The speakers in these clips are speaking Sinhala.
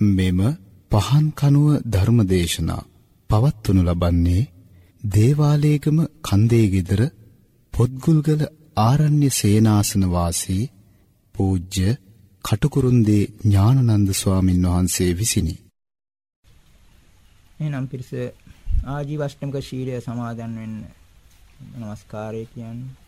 මෙම පහන් කනුව ධර්මදේශනා පවත්වනු ලබන්නේ දේවාලේගම කන්දේ গিදර පොත්ගුල්ගල ආරණ්‍ය සේනාසන වාසී පූජ්‍ය කටුකුරුන්දී ඥානනන්ද ස්වාමින් වහන්සේ විසිනි. එනම් පිරිස ආජීවශ්ටමක ශීලය සමාදන් වෙන්න. নমස්කාරය කියන්නේ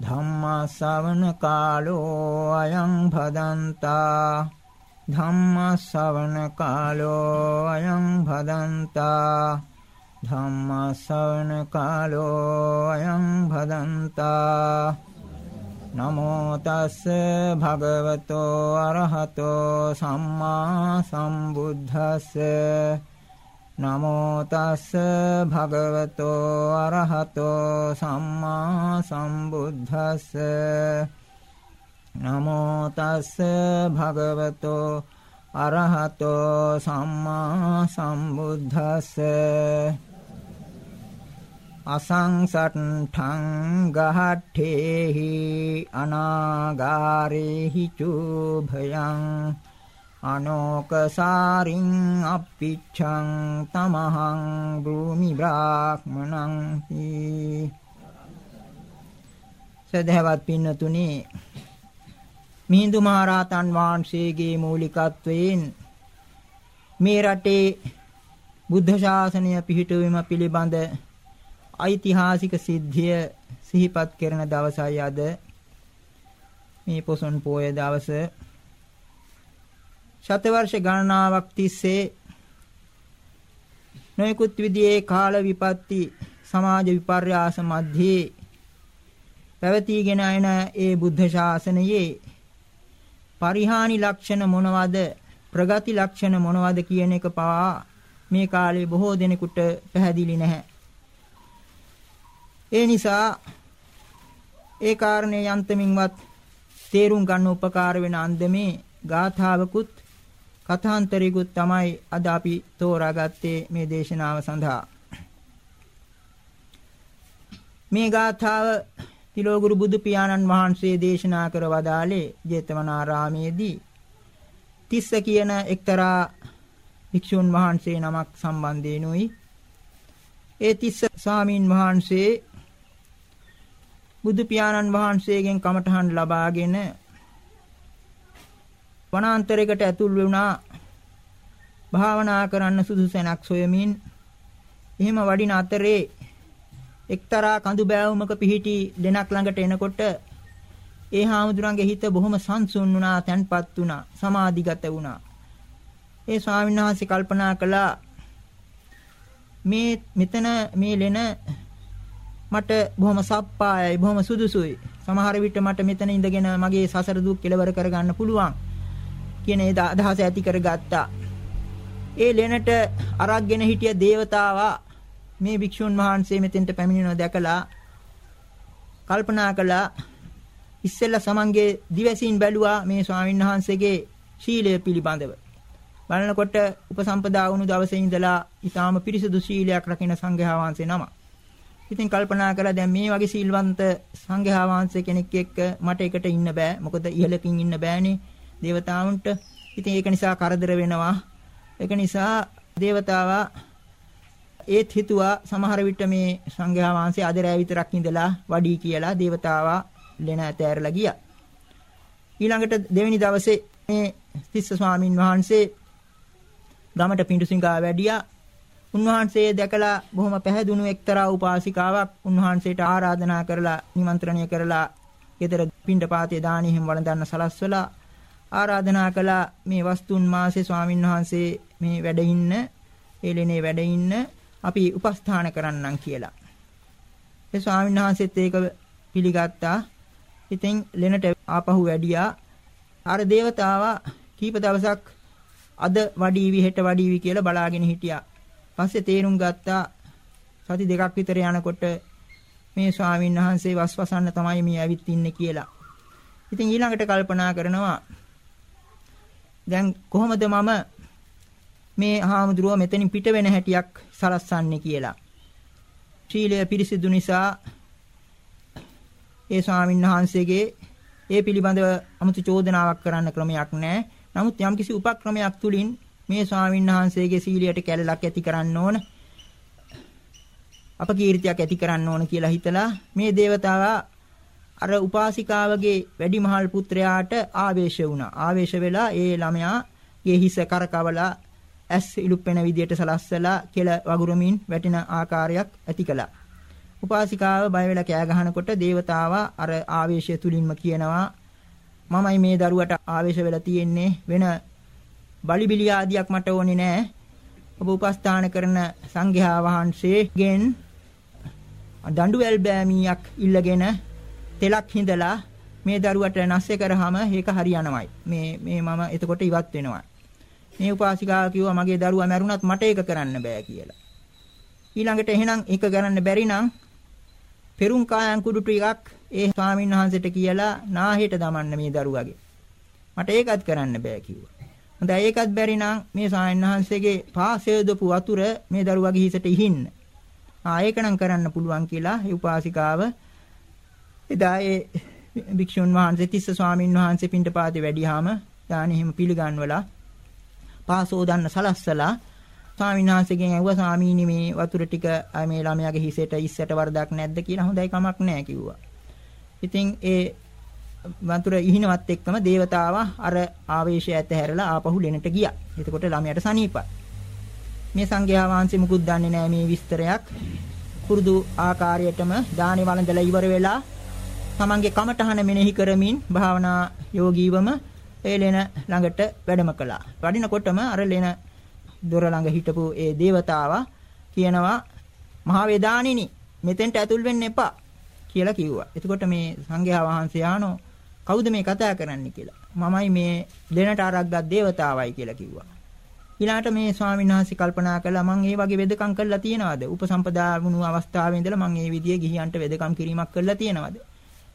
ධම්මස්සවන කාලෝ අයං භදන්තා. ධම්මස්සවන කාලෝ අයං භදන්තා. ධම්මස්සවන කාලෝ අයං භදන්තා. නමෝ තස්ස භගවතෝ අරහතෝ සම්මා සම්බුද්දස්ස. නමෝ තස්ස භගවතෝ අරහතෝ සම්මා සම්බුද්දස්ස. නමෝ තස්ස භගවතෝ අරහතෝ සම්මා සම්බුද්දස්ස. අසංසට්ඨං ගහට්ඨේහි අනාගාරේහි චුභයං. අනෝකසාරින් අප්පිච්ඡං තමහං භූමි බ්‍රාහ්මණං සදහවත් පින්නතුනි මිහිඳු මහරහතන් වහන්සේගේ මූලිකත්වයෙන් මේ රටේ බුද්ධ ශාසනය පිහිටුවීම පිළිබඳ ඓතිහාසික සිද්ධිය සිහිපත් කරන දවසයි අද. මේ පොසොන් පෝය දවසේ ශතවර්ෂ ගණනාවක් තිස්සේ නොයෙකුත් විදිහේ කාල විපත්ති සමාජ විපර්යාස මැද්දේ පැවතීගෙන යන ඒ බුද්ධ ශාසනයේ පරිහානි ලක්ෂණ මොනවද ප්‍රගති ලක්ෂණ මොනවද කියන එක පවා මේ කාලේ බොහෝ දෙනෙකුට පැහැදිලි නැහැ. ඒ නිසා ඒ කාරණේ යන්තමින්වත් තේරුම් ගන්න උපකාර වෙන අන්දමේ ගාථාවකුත් කථාන්තරිකුත් තමයි අද අපි තෝරාගත්තේ මේ දේශනාව සඳහා. මේ ගාථාව තිලෝගුරු බුදු පියාණන් වහන්සේ දේශනා කර වදාළේ ජේතවනාරාමේදී තිස්ස කියන එක්තරා භික්ෂුන් වහන්සේ නමක් සම්බන්ධේනුයි ඒ තිස්ස ස්වාමීන් වහන්සේ බුදු පියාණන් වහන්සේගෙන් කමඨහන් ලබාගෙන වනාන්තරයකට ඇතුල් වුණා භාවනා කරන්න සුදුසැනක් සොයමින් එහෙම වඩින අතරේ එක්තරා කඳු බෑවුමක පිහිටි දෙනක් ළඟට එනකොට ඒ හාමුදුරන්ගේ හිත බොහොම සංසුන් වුණා, තැන්පත් වුණා, සමාධිගත වුණා. ඒ ස්වාමීන් වහන්සේ කල්පනා කළා මේ මෙතන මේ ලෙන මට බොහොම සප්පායයි, බොහොම සුදුසුයි. සමහර විට මට මෙතන ඉඳගෙන මගේ සසර දුක් කෙලවර කරගන්න පුළුවන් කියන ඒ අදහස ඇති කරගත්තා. ඒ ලෙනට අරක්ගෙන හිටිය దేవතාවා මේ භික්ෂුන් වහන්සේ මෙතෙන්ට පැමිණෙනවා දැකලා කල්පනා කළා ඉස්සෙල්ලා සමන්ගේ දිවසින් බැලුවා මේ ස්වාමීන් වහන්සේගේ ශීලය පිළිබඳව. බලනකොට උපසම්පදා වුණු දවසේ ඉඳලා ඊටාම පිරිසුදු ශීලයක් රකින සංඝයා වහන්සේ නම. ඉතින් කල්පනා කළා දැන් මේ වගේ සීල්වන්ත සංඝයා වහන්සේ කෙනෙක් එක්ක මට එකට ඉන්න බෑ. මොකද ඉහළකින් ඉන්න බෑනේ දේවතාවුන්ට. ඉතින් ඒක නිසා කරදර වෙනවා. ඒක නිසා දේවතාවා ඒත් හිතුවා සමහර විට මේ සංඝයා වහන්සේ අද රැ විතරක් ඉඳලා වඩී කියලා දේවතාවා ලෙන ඇතෑරලා ගියා. ඊළඟට දෙවෙනි දවසේ මේ තිස්ස ස්වාමින් වහන්සේ ගමට පිඬුසිඟා වැඩියා. උන්වහන්සේ දැකලා බොහොම පැහැදුණු එක්තරා උපාසිකාවක් උන්වහන්සේට ආරාධනා කරලා නිමන්ත්‍රණය කරලා ගෙදර පිඬපාතේ දානෙහිම වළඳන්න සලස්වලා ආරාධනා කළා මේ වස්තුන් මාසේ ස්වාමින් වහන්සේ මේ වැඩ ඉන්න එළෙනේ වැඩ ඉන්න අපි උපස්ථාන කරන්නම් කියලා. ඒ ස්වාමීන් වහන්සේත් ඒක පිළිගත්තා. ඉතින් ලෙනට ආපහු වැඩියා. අර దేవතාවා කීප දවසක් අද වඩීවි හෙට වඩීවි කියලා බලාගෙන හිටියා. පස්සේ තේරුම් ගත්තා සති දෙකක් විතර යනකොට මේ ස්වාමීන් වහන්සේ වස්වසන්න තමයි මේ ඇවිත් ඉන්නේ කියලා. ඉතින් ඊළඟට කල්පනා කරනවා දැන් කොහොමද මම මේ හාමුදුරුව මෙතනින් පිට වෙන හැටියක් සලස්සන්නේ කියලා. ශීලය පිරිසිදු නිසා ඒ ස්වාමීන් වහන්සේගේ ඒ පිළිබඳව 아무තු චෝදනාවක් කරන්න ක්‍රමයක් නැහැ. නමුත් යම්කිසි උපක්‍රමයක් තුලින් මේ ස්වාමීන් වහන්සේගේ සීලයට කැළලක් ඇති කරන්න ඕන. අපකීර්තියක් ඇති කරන්න ඕන කියලා හිතලා මේ దేవතාවා අර උපාසිකාවගේ වැඩිමහල් පුත්‍රයාට ආවේශ වුණා. ආවේශ වෙලා ඒ ළමයාගේ හිස කරකවලා ඇස් ඉලුප්පෙන විදියට සලස්සලා කෙල වගුරුමින් වැටෙන ආකාරයක් ඇති කළා. උපාසිකාව බය වෙලා කෑ ගහනකොට దేవතාවා අර ආවේශය තුලින්ම කියනවා මමයි මේ දරුවට ආවේශ වෙලා තියෙන්නේ වෙන බලිබිලි ආදියක් මට ඕනේ නෑ. ඔබ උපස්ථාන කරන සංඝයා වහන්සේගෙන් දඬු ඇල්බෑමියක් ඉල්ලගෙන තෙලක් හිඳලා මේ දරුවට නැස්සේ කරාම ඒක හරියනවයි. මේ මේ මම එතකොට ඉවත් වෙනවා. මේ උපාසිකාව කිව්වා මගේ දරුවා මැරුණත් මට ඒක කරන්න බෑ කියලා. ඊළඟට එහෙනම් ඒක කරන්න බැරි නම් පෙරුම් කායන් කුඩු ටිකක් ඒ ස්වාමීන් වහන්සේට කියලා නාහෙට දමන්න මේ දරුවාගේ. මට ඒකත් කරන්න බෑ කිව්වා. හොඳයි ඒකත් බැරි නම් මේ ස්වාමීන් වහන්සේගේ පාසෙදපු වතුර මේ දරුවාගේ හිසට ඉහින්න. ආ ඒක නම් කරන්න පුළුවන් කියලා ඒ උපාසිකාව එදා ඒ භික්ෂුන් වහන්සේ තිස්ස ස්වාමීන් වහන්සේ පින්ඩපාතේ වැඩියාම දානෙ හිම පිළිගන්වලා පාසෝදන්න සලස්සලා ස්වාමීන් වහන්සේගෙන් ඇහුවා ස්වාමීනි මේ වතුර ටික මේ ළමයාගේ හිසෙට ඉස්සට වරදක් නැද්ද කියලා හොඳයි කමක් නැහැ කිව්වා. ඉතින් ඒ වතුර ඉහිනවත් එක්කම దేవතාවා අර ආවේශය ඇතහැරලා ආපහු ලෙනට ගියා. එතකොට ළමයාට සනීපයි. මේ සංඝයා වහන්සේ මුකුත් දන්නේ නැහැ මේ විස්තරයක්. කුරුදු ආකාරයටම දානි වළඳලා ඉවර වෙලා තමන්ගේ කමඨහන මෙනෙහි කරමින් භාවනා යෝගීවම ඒ ලෙන ළඟට වැඩම කළා. වඩිනකොටම අර ලෙන දොර ළඟ හිටපු ඒ దేవතාවා කියනවා මහා වේදානිනි මෙතෙන්ට ඇතුල් වෙන්න එපා කියලා කිව්වා. එතකොට මේ සංඝයා වහන්සේ ආනෝ කවුද මේ කතා කරන්නේ කියලා. මමයි මේ දෙනට අරක්ගත් దేవතාවයි කියලා කිව්වා. ඊළාට මේ ස්වාමීන් වහන්සේ කල්පනා කළා මම මේ වගේ වෙදකම් කළා තියනවාද? උපසම්පදා වුණු අවස්ථාවේ ඉඳලා මම මේ විදිහේ ගිහියන්ට වෙදකම් කිරීමක් කළා තියනවාද?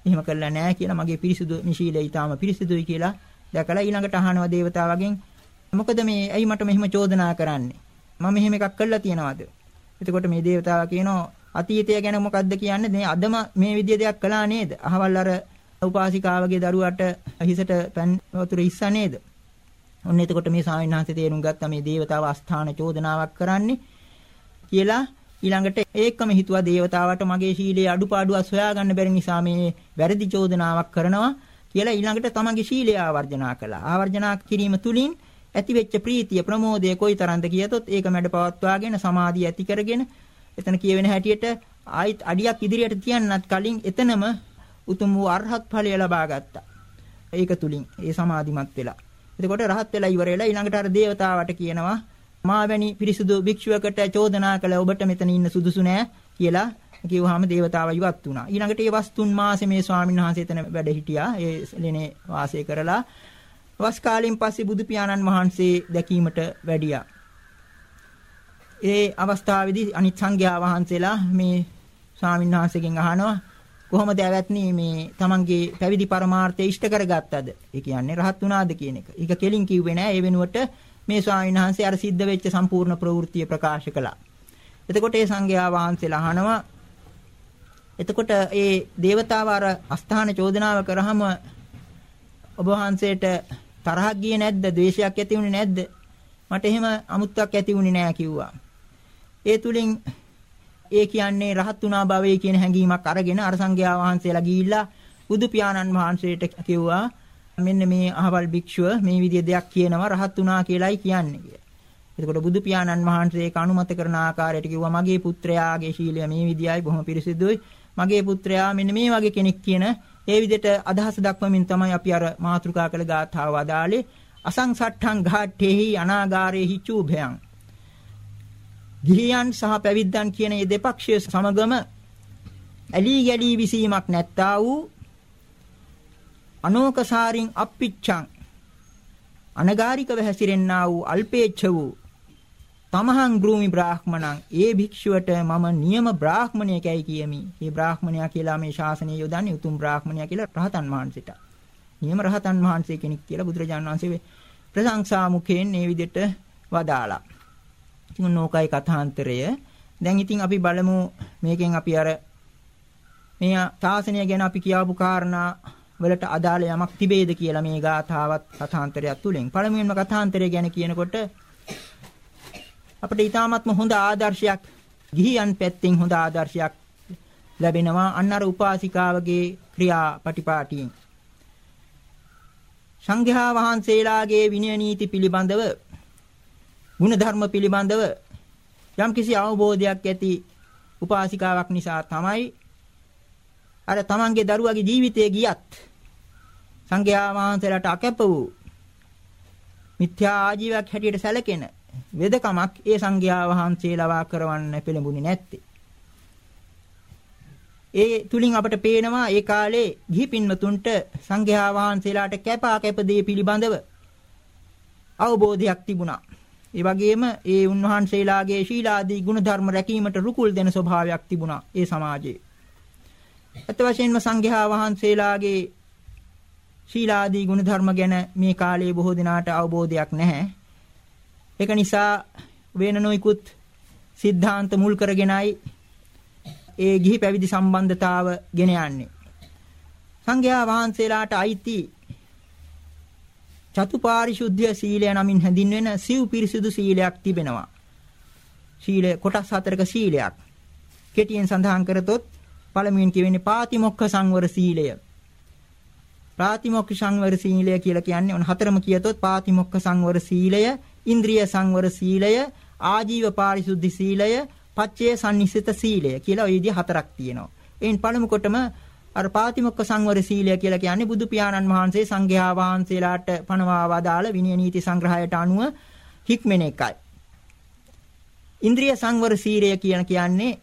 එහෙම කරලා නැහැ කියලා මගේ පිරිසිදු මිශීලය ඊටාම පිරිසිදුයි කියලා දැකලා ඊළඟට අහනවා దేవතාවගෙන් මොකද මේ ඇයි මට මෙහෙම චෝදනා කරන්නේ? මම මෙහෙම එකක් කළා තියනවාද? එතකොට මේ దేవතාවා කියනවා අතීතය ගැන මොකද්ද කියන්නේ? මේ අදම මේ විදිය දෙයක් කළා නේද? අහවල් අර උපාසිකාවගේ දරුවාට හිසට පැන් වතුර ඉස්සා නේද? ඔන්න එතකොට මේ ස්වාමීන් වහන්සේ තේරුම් ගත්තා මේ దేవතාව අස්ථාන චෝදනාවක් කරන්නේ කියලා ඊළඟට ඒකම හිතුවා దేవතාවට මගේ ශීලයේ අඩුපාඩුවක් සොයාගන්න බැරි නිසා මේ වැරදි චෝදනාවක් කරනවා කියලා ඊළඟට තමන්ගේ ශීලය ආවර්ජනා කළා. ආවර්ජනා කිරීම තුලින් ඇතිවෙච්ච ප්‍රීතිය ප්‍රමෝදය කොයිතරම්ද කියතොත් ඒක මැඩ පවත්වාගෙන සමාධිය ඇති කරගෙන එතන කියවෙන හැටියට ආයිත් අඩියක් ඉදිරියට තියන්නත් කලින් එතනම උතුම් වූ අරහත් ඵලය ලබා ගත්තා. ඒක තුලින් ඒ සමාධිමත් වෙලා. එතකොට රහත් වෙලා ඉවර වෙලා ඊළඟට අර දේවතාවට කියනවා මාවැනි පිරිසුදු භික්ෂුවකට චෝදනා කළ ඔබට මෙතන ඉන්න සුදුසු නෑ කියලා කිව්වහම දේවතාව ඉවත් වුණා. ඊළඟට ඒ වස්තුන් මාසේ මේ ස්වාමීන් වහන්සේ එතන වැඩ හිටියා. ඒ ලෙනේ වාසය කරලා වස් කාලෙන් පස්සේ බුදු පියාණන් වහන්සේ දැකීමට වැඩියා. ඒ අවස්ථාවේදී අනිත් සංඝයා වහන්සේලා මේ ස්වාමීන් වහන්සේගෙන් අහනවා කොහොමද ඇවැත්නි මේ තමන්ගේ පැවිදි පරමාර්ථය ඉෂ්ට කරගත්තද? ඒ කියන්නේ රහත් වුණාද කියන එක. ඒක කෙලින් කිව්වේ නෑ. ඒ වෙනුවට මේ ස්වාමීන් වහන්සේ අර සිද්ධ වෙච්ච සම්පූර්ණ ප්‍රවෘත්තිය ප්‍රකාශ කළා. එතකොට ඒ සංඝයා වහන්සේලා අහනවා එතකොට ඒ దేవතාව අර අස්ථාන චෝදනාව කරාම ඔබ වහන්සේට තරහක් ගියේ නැද්ද? ද්වේෂයක් ඇති වුණේ නැද්ද? මට එහෙම අමුත්තක් ඇති වුණේ නෑ කිව්වා. ඒ තුලින් ඒ කියන්නේ රහත් උනා භවයේ කියන හැඟීමක් අරගෙන අර සංඝයා වහන්සේලා ගිහිල්ලා බුදු පියාණන් වහන්සේට කිව්වා මෙන්න මේ අහවල් භික්ෂුව මේ විදිය දෙයක් කියනවා රහත් උනා කියලායි කියන්නේ කියලා. එතකොට බුදු පියාණන් වහන්සේ ඒක අනුමත කරන ආකාරයට කිව්වා මගේ පුත්‍රයාගේ ශීලය මේ විදියයි බොහොම පිරිසිදුයි. මගේ පුත්‍රයා මෙන්න මේ වගේ කෙනෙක් කියන ඒ විදිහට අදහස දක්වමින් තමයි අපි අර මාතෘකා කළ ගාථාව අදාලේ අසංසට්ඨං ඝාට්ඨේහි අනාගාරේහි චූභයං ගිහියන් සහ පැවිද්දන් කියන මේ දෙපක්ෂය සමගම ඇලී ගැලී විසීමක් නැත්තා වූ අනෝකසාරින් අප්පිච්ඡං අනගාരികව හැසිරෙන්නා වූ අල්පේච්ඡ වූ තමහං ගෘමි බ්‍රාහ්මණං ඒ භික්ෂුවට මම නියම බ්‍රාහ්මණයෙක්යි කියමි. මේ බ්‍රාහ්මණයා කියලා මේ ශාසනය යොදන්නේ උතුම් බ්‍රාහ්මණයා කියලා රහතන් වහන්සේට. නියම රහතන් වහන්සේ කෙනෙක් කියලා බුදුරජාණන් වහන්සේ ප්‍රශංසා මුඛයෙන් මේ විදිහට වදාලා. ඉතින් නෝකයි කථාන්තරය. දැන් ඉතින් අපි බලමු මේකෙන් අපි අර මේ ශාසනය ගැන අපි කියාපු කාරණා වලට අදාළ යමක් තිබේද කියලා මේ ගාථාවත් කථාන්තරයක් තුලින්. පළමුවෙන්ම කථාන්තරය ගැන කියනකොට අපිට ඊටාත්ම හොඳ ආදර්ශයක් ගිහියන් පැත්තෙන් හොඳ ආදර්ශයක් ලැබෙනවා අන්නර උපාසිකාවගේ ක්‍රියාපටිපාටියෙන්. සංඝයා වහන්සේලාගේ විනය නීති පිළිබඳව ಗುಣධර්ම පිළිබඳව යම්කිසි අවබෝධයක් ඇති උපාසිකාවක් නිසා තමයි අර තමන්ගේ දරුවගේ ජීවිතය ගියත් සංඝයා වහන්සේලාට අකැප වූ මිත්‍යා ආජීවයක් හැටියට සැලකෙන වෙදකමක් ඒ සංඝයා වහන්සේලා කරවන්න පෙළඹුණේ නැත්තේ. ඒ තුලින් අපට පේනවා ඒ කාලේ ගිහි පින්වතුන්ට සංඝයා වහන්සේලාට කැපා කැප දේ පිළිබඳව අවබෝධයක් තිබුණා. ඒ වගේම ඒ උන්වහන්සේලාගේ ශීලාදී ගුණධර්ම රැකීමට රුකුල් දෙන ස්වභාවයක් තිබුණා ඒ සමාජයේ. අත වශයෙන්ම සංඝයා වහන්සේලාගේ ශීලාදී ගුණධර්ම ගැන මේ කාලේ බොහෝ දිනාට අවබෝධයක් නැහැ. ඒක නිසා වෙන නොයිකුත් සිද්ධාන්ත මුල් කරගෙනයි ඒ ගිහි පැවිදි සම්බන්ධතාව ගෙන යන්නේ. සංඝයා වහන්සේලාට අයිති චතුපාරිශුද්ධ සීලය නමින් හැඳින්වෙන සිව් පිරිසිදු සීලයක් තිබෙනවා. සීල කොටස් හතරක සීලයක්. කෙටියෙන් සඳහන් කරතොත් පළමුවෙන් කියවෙන්නේ පාතිමොක්ඛ සංවර සීලය. පාතිමොක්ඛ සංවර සීලය කියලා කියන්නේ ඔන්න හතරම කියතොත් පාතිමොක්ඛ සංවර සීලය, ඉන්ද්‍රිය සංවර සීලය, ආජීව පාරිශුද්ධ සීලය, පච්චේ සම්නිසිත සීලය කියලා ওই විදිහ හතරක් තියෙනවා. එයින් පළමු කොටම අර පාතිමොක්ක සංවර සීලය කියලා කියන්නේ බුදු පියාණන් වහන්සේ සංඝයා වහන්සේලාට පනවා වදාළ විනය නීති සංග්‍රහයට අනුව හික්මෙන එකයි. ඉන්ද්‍රිය සංවර සීලය කියන කියන්නේ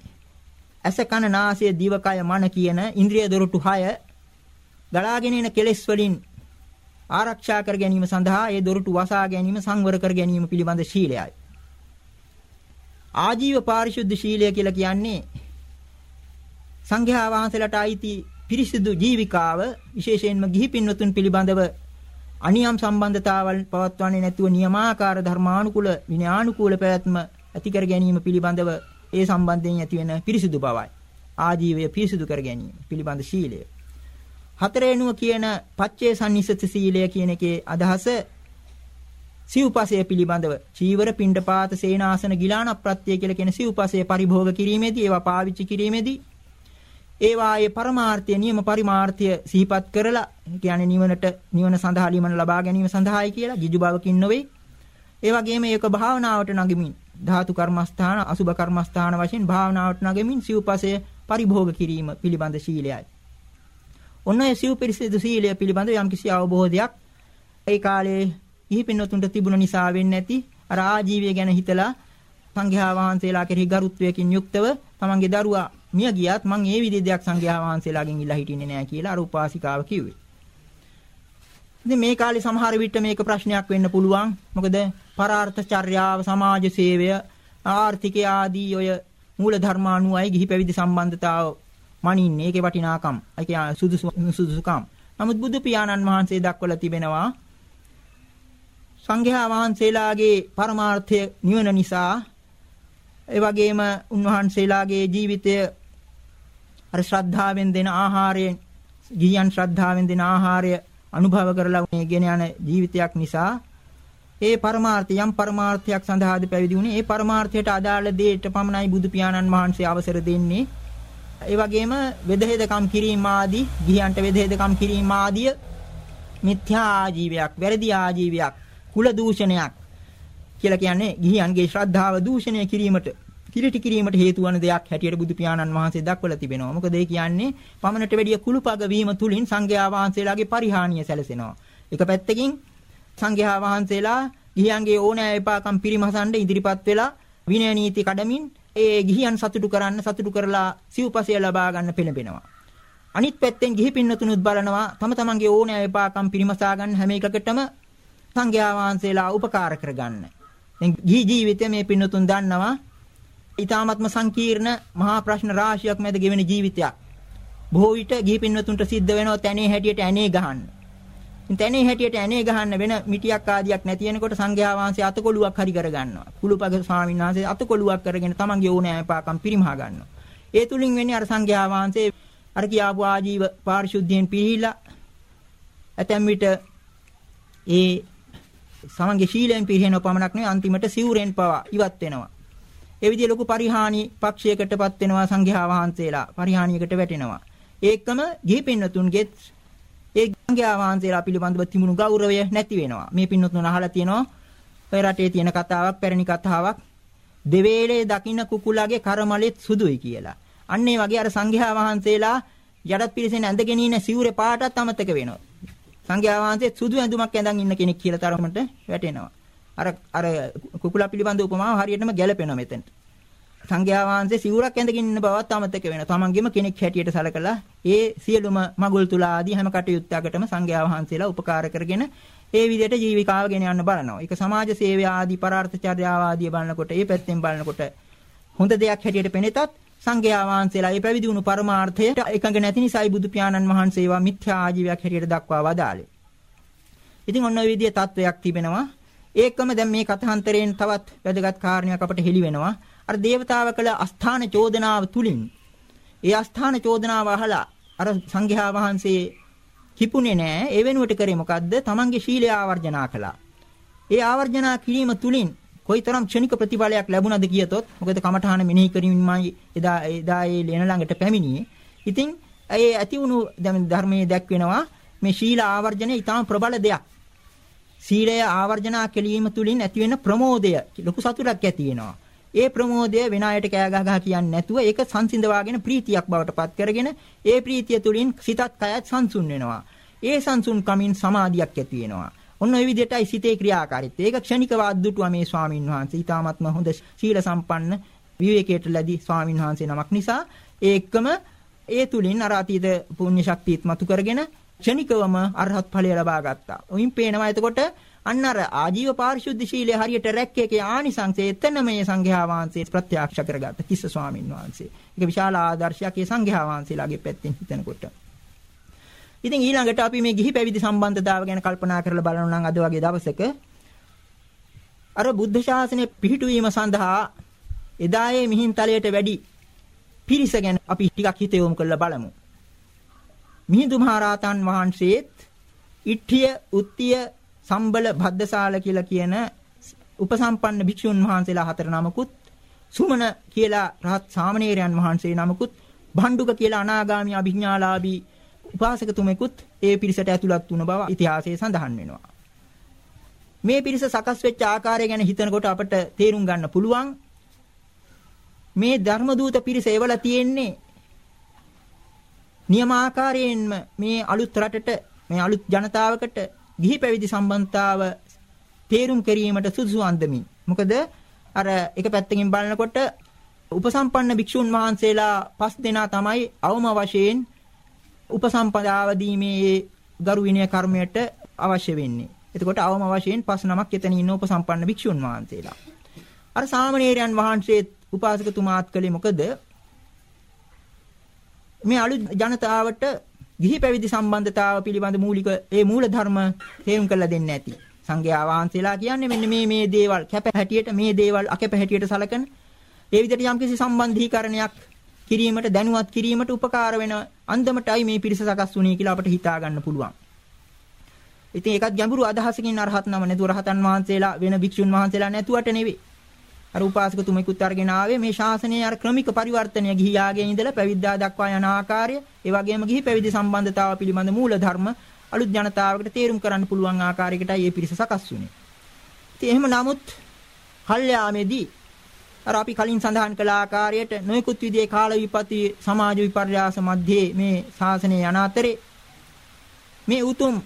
ඇස කන නාසය දිවකය මන කියන ඉන්ද්‍රිය දොරටු 6 ගලාගෙන එන කෙලෙස් වලින් ආරක්ෂා කර ගැනීම සඳහා ඒ දොරටු වසා ගැනීම සංවර කර ගැනීම පිළිබඳ ශීලයයි. ආජීව පාරිශුද්ධ ශීලය කියලා කියන්නේ සංඝයා වහන්සේලාට අයිති පිරිසිදු ජීවිකාව විශේෂයෙන්ම ගිහි පින්වතුන් පිළිබඳව අනියම් සම්බන්ධතාවල් පවත්වන්නේ නැතුව නියමාකාර ධර්මානුකූල විනයානුකූල පැවැත්ම ඇති කර ගැනීම පිළිබඳව ඒ සම්බන්ධයෙන් ඇති වෙන පිරිසිදු බවයි. ආජීවය පිරිසිදු කර ගැනීම පිළිබඳ ශීලය. හතරේනුව කියන පච්චේ සම්නිසත සීලය කියන එකේ අදහස සිව්පසය පිළිබඳව චීවර පිණ්ඩපාත සේනාසන ගිලාන ප්‍රත්‍ය කියලා කියන සිව්පසය පරිභෝග කිරීමේදී ඒවා පාවිච්චි කිරීමේදී ඒවායේ පරමාර්ථය නියම පරිමාර්ථය සිහිපත් කරලා කියන්නේ නිවනට නිවන සඳහා ලිමන ලබා ගැනීම සඳහායි කියලා jiju බවකින් නොවේ. ඒ වගේම ඒක භාවනාවට නගමින් ධාතු කර්මස්ථාන අසුබ කර්මස්ථාන වශයෙන් භාවනාවට නගමින් සිව්පසය පරිභෝග කිරීම පිළිබඳ ශීලයයි. ඔන්න ඒ සිව් පිරිසිදු සීලය පිළිබඳ යම්කිසි අවබෝධයක් ඒ කාලේ ඉහිපින්නතුන්ට තිබුණ නිසා වෙන්නේ නැති අර ආජීවය ගැන හිතලා සංඝයා වහන්සේලා කෙරෙහි ගරුත්වයකින් යුක්තව තමන්ගේ දරුවා මිය ගියත් මං ඒ විදිහේ දෙයක් සංඝයා වහන්සේලාගෙන් ඉල්ලා හිටින්නේ නැහැ කියලා අර උපාසිකාව කිව්වේ. ඉතින් මේ කාලේ සමහර විට මේක ප්‍රශ්නයක් වෙන්න පුළුවන්. මොකද පරාර්ථ චර්යාව, සමාජ සේවය, ආර්ථිකය ආදී ඔය මූල ධර්මානුවයි ගිහි පැවිදි සම්බන්ධතාව මනින්නේ. ඒකේ වටිනාකම්. ඒකේ සුදුසු සුදුසුකම්. නමුත් බුදු පියාණන් වහන්සේ දක්වලා තිබෙනවා සංඝයා වහන්සේලාගේ පරමාර්ථය නිවන නිසා ඒ වගේම උන්වහන්සේලාගේ ජීවිතය අර ශ්‍රද්ධාවෙන් දෙන ආහාරයෙන් ගියන් ශ්‍රද්ධාවෙන් දෙන ආහාරය අනුභව කරලා මේ ගෙන යන ජීවිතයක් නිසා ඒ පරමාර්ථය යම් පරමාර්ථයක් සඳහාද පැවිදි වුණේ ඒ පරමාර්ථයට අදාළ දෙයට පමණයි බුදු පියාණන් වහන්සේ අවසර දෙන්නේ ඒ වගේම වෙදහෙදකම් කිරීම ආදී ගිහියන්ට වෙදහෙදකම් කිරීම ආදිය මිත්‍යා ආජීවයක් වැරදි ආජීවයක් කුල දූෂණයක් කියලා කියන්නේ ගිහියන්ගේ ශ්‍රද්ධාව දූෂණය කිරීමට කිලිටි කිරීමට හේතු වන දෙයක් හැටියට බුදු පියාණන් වහන්සේ දක්වලා තිබෙනවා. මොකද ඒ කියන්නේ පමණට වැඩිය කුළුපග වීම තුලින් සංඝයා වහන්සේලාගේ පරිහානිය සැලසෙනවා. එක පැත්තකින් සංඝයා වහන්සේලා ගිහියන්ගේ ඕනෑ එපාකම් පිරිමසන්න ඉදිරිපත් වෙලා විනය නීති කඩමින් ඒ ගිහියන් සතුටු කරන්න සතුටු කරලා සිව්පසය ලබා ගන්න පෙළඹෙනවා. අනිත් පැත්තෙන් ගිහි පින්නතුනුත් බලනවා තම තමන්ගේ ඕනෑ එපාකම් පිරිමසා ගන්න හැම එකකටම සංඝයා වහන්සේලා උපකාර කරගන්න. දැන් ගිහි ජීවිතයේ මේ පින්නතුන් දන්නවා ඊ타ත්ම සංකීර්ණ මහා ප්‍රශ්න රාශියක් මැද ගෙවෙන ජීවිතයක්. බොහෝ විට ගිහි පින්නතුන්ට සිද්ධ වෙනවා තැනේ හැටියට ඇනේ ගහන්න. තැනේ හැටියට ඇනේ ගහන්න වෙන මිටියක් ආදියක් නැති වෙනකොට සංඝයා වහන්සේ අතකොළුවක් හරි කර ගන්නවා. කුළුපග ස්වාමීන් වහන්සේ අතකොළුවක් කරගෙන තමන්ගේ ඕනෑ පාකම් පිරිමහා ගන්නවා. ඒ තුලින් වෙන්නේ අර සංඝයා වහන්සේ අර කියාපු ආජීව පාරිශුද්ධියෙන් පිළිහිලා ඇතැම් විට ඒ සමන්ගේ ශීලයෙන් පිරිහෙනව පමණක් නෙවෙයි අන්තිමට සිවුරෙන් පවා ඉවත් වෙනවා. ඒ විදිහේ ලොකු පරිහානි පක්ෂයකටපත් වෙනවා සංඝයා වහන්සේලා පරිහානියකට වැටෙනවා. ඒකම ගිහි පින්නතුන්ගෙත් ඒ සංඝයා වහන්සේලා පිළිබඳව තිබුණු ගෞරවය නැති වෙනවා. මේ පින්නතුන් අහලා තියෙනවා ඔය රටේ තියෙන කතාවක් පැරණි කතාවක් දෙවේලේ දකින්න කුකුලාගේ කරමලෙත් සුදුයි කියලා. අන්න ඒ වගේ අර සංඝයා වහන්සේලා යටත් පිරිසෙන් ඇඳගෙන ඉන්න සිවුරේ පාටත් අමතක වෙනවා. සංඝයා වහන්සේ සුදු ඇඳුමක් ඇඳන් ඉන්න කෙනෙක් කියලා තරමට වැටෙනවා. අර අර කුකුලා පිළිබඳ උපමාව හරියටම ගැලපෙනවා මෙතෙන්ට. සංඝයා වහන්සේ සිවුරක් ඇඳගෙන ඉන්න බවත් අමතක වෙනවා. තමන්ගේම කෙනෙක් හැටියට සලකලා ඒ සියලුම මගුල් තුල ආදී හැම කටයුත්තකටම සංඝයා වහන්සේලා උපකාර කරගෙන ඒ විදිහට ජීවිකාව ගෙන යන්න බලනවා. ඒක සමාජ සේවය ආදී පරාර්ථ චර්යාව ආදී බලනකොට ඒ පැත්තෙන් බලනකොට හොඳ දෙයක් හැටියට පෙනෙතත් සංඝයා වහන්සේලා ඒ පැවිදි වුණු පරමාර්ථයට එකඟ නැති නිසායි බුදු පියාණන් වහන්සේ ඒවා මිත්‍යා ආජීවයක් හැටියට දක්වා වදාළේ. ඉතින් ඔන්න ඔය විදිහේ තත්වයක් තිබෙනවා. ඒකම දැන් මේ කථාන්තරයෙන් තවත් වැදගත් කාරණයක් අපට හෙළි වෙනවා. අර දේවතාව කළ අස්ථාන චෝදනාව තුලින් ඒ අස්ථාන චෝදනාව අහලා අර සංඝයා වහන්සේ කිපුනේ නෑ. ඒ වෙනුවට කරේ මොකද්ද? තමන්ගේ ශීලය ආවර්ජනා කළා. ඒ ආවර්ජනා කිරීම තුලින් කොයිතරම් ක්ෂණික ප්‍රතිඵලයක් ලැබුණද කියතොත් මොකද කමඨාන මෙනෙහි කිරීමයි එදා එදා ඒ ලේන ළඟට පැමිණියේ. ඉතින් ඒ ඇති වුණු ධර්මයේ දැක්වෙනවා මේ ශීල ආවර්ජනය ඊටාම ප්‍රබල දෙයක්. සීලය ආවර්ජනා කිරීම තුලින් ඇති වෙන ප්‍රමෝදය ලොකු සතුටක් ඇති වෙනවා. ඒ ප්‍රමෝදය වෙන අයට කෑ ගහ ගහ කියන්නේ නැතුව ඒක සංසිඳවාගෙන ප්‍රීතියක් බවට පත් කරගෙන ඒ ප්‍රීතිය තුලින් සිතත් කයත් සංසුන් වෙනවා. ඒ සංසුන් කමින් සමාධියක් ඇති වෙනවා. ඔන්න ඔය විදිහටයි සිතේ ක්‍රියාකාරීත්වය. ඒක ක්ෂණිකව අද්දුටුවා මේ ස්වාමින් වහන්සේ. ඊ타ත්ම හොඳ සීල සම්පන්න විවේකයට ලැබි ස්වාමින් වහන්සේ නමක් නිසා ඒකම ඒ තුලින් අර අතීත පුණ්‍ය ශක්තියත් මතු කරගෙන ක්ෂණිකවම අරහත් ඵලය ලබා ගත්තා. උයින් පේනවා එතකොට අන්න අර ආජීව පාරිශුද්ධ ශීලය හරියට රැක්කේකේ ආනිසංසය එතන මේ සංඝයා වහන්සේ ප්‍රත්‍යක්ෂ කරගත්ත කිස්ස ස්වාමින් වහන්සේ. ඒක විශාල ආදර්ශයක් ඒ සංඝයා වහන්සේලාගේ පැත්තෙන් හිතනකොට. ඉතින් ඊළඟට අපි මේ ගිහි පැවිදි සම්බන්ධතාව ගැන කල්පනා කරලා බලනවා නම් අද වගේ දවසක අර බුද්ධ ශාසනය පිහිටුවීම සඳහා එදායේ මිහින්තලයට වැඩි පිරිස ගැන අපි ටිකක් හිත යොමු කරලා බලමු. මිහිඳු මහරහතන් වහන්සේත් ඉට්ඨිය, උත්තිය, සම්බල, භද්දසාල කියලා කියන උපසම්පන්න භික්ෂුන් වහන්සේලා හතර නමකුත් සුමන කියලා රහත් සාමණේරයන් වහන්සේ නමකුත් භණ්ඩුක කියලා අනාගාමී අභිඥාලාභී උපාසකතුමෙකුත් ඒ පිරිසට ඇතුළත් වුණ බව ඉතිහාසයේ සඳහන් වෙනවා. මේ පිරිස සකස් වෙච්ච ආකාරය ගැන හිතනකොට අපට තේරුම් ගන්න පුළුවන් මේ ධර්ම දූත පිරිස එවලා තියෙන්නේ නියමාකාරයෙන්ම මේ අලුත් රටට මේ අලුත් ජනතාවකට ගිහි පැවිදි සම්බන්ධතාව තේරුම් කිරීමට සුදුසු අන්දමින්. මොකද අර එක පැත්තකින් බලනකොට උපසම්පන්න භික්ෂුන් වහන්සේලා පස් දෙනා තමයි අවම වශයෙන් උපසම්පදාව දීමේ ගරු විනය කර්මයට අවශ්‍ය වෙන්නේ. එතකොට අවම වශයෙන් පස් නමක් එතන ඉන්න උපසම්පන්න භික්ෂුන් වහන්සේලා. අර සාමණේරයන් වහන්සේ උපාසකතුමාත් කළේ මොකද? මේ අලුත් ජනතාවට ගිහි පැවිදි සම්බන්ධතාව පිළිබඳ මූලික ඒ මූල ධර්ම තේරුම් කරලා දෙන්න ඇති. සංඝයා වහන්සේලා කියන්නේ මෙන්න මේ මේ දේවල් කැප හැටියට මේ දේවල් අකැප හැටියට සලකන ඒ විදිහට යම්කිසි සම්බන්ධීකරණයක් කිරීමට දැනුවත් කිරීමට උපකාර වෙන අන්දමටයි මේ පිරිස සකස් වුණේ කියලා අපිට හිතා ගන්න පුළුවන්. ඉතින් ඒකත් ගැඹුරු අදහසකින් අරහත් නම නැතුව රහතන් වහන්සේලා වෙන භික්ෂුන් වහන්සේලා නැතුවට නෙවෙයි. අර උපාසකතුමෙකුත් අරගෙන ආවේ මේ ශාසනයේ අර ක්‍රමික පරිවර්තනය ගිහියාගේ ඉඳලා පැවිද්දා දක්වා යන ආකාරය, ඒ වගේම ගිහි පැවිදි සම්බන්ධතාව පිළිබඳ මූල ධර්ම අලුත් ජනතාවකට තේරුම් කරන්න පුළුවන් ආකාරයකටයි මේ පිරිස සකස් වුනේ. ඉතින් එහෙම නමුත් කල්යාමේදී අර අපි කලින් සඳහන් කළ ආකාරයට නොයෙකුත් විදිහේ කාල විපත්ති සමාජ විපර්යාස මැද්දේ මේ ශාසනය යන අතරේ මේ උතුම්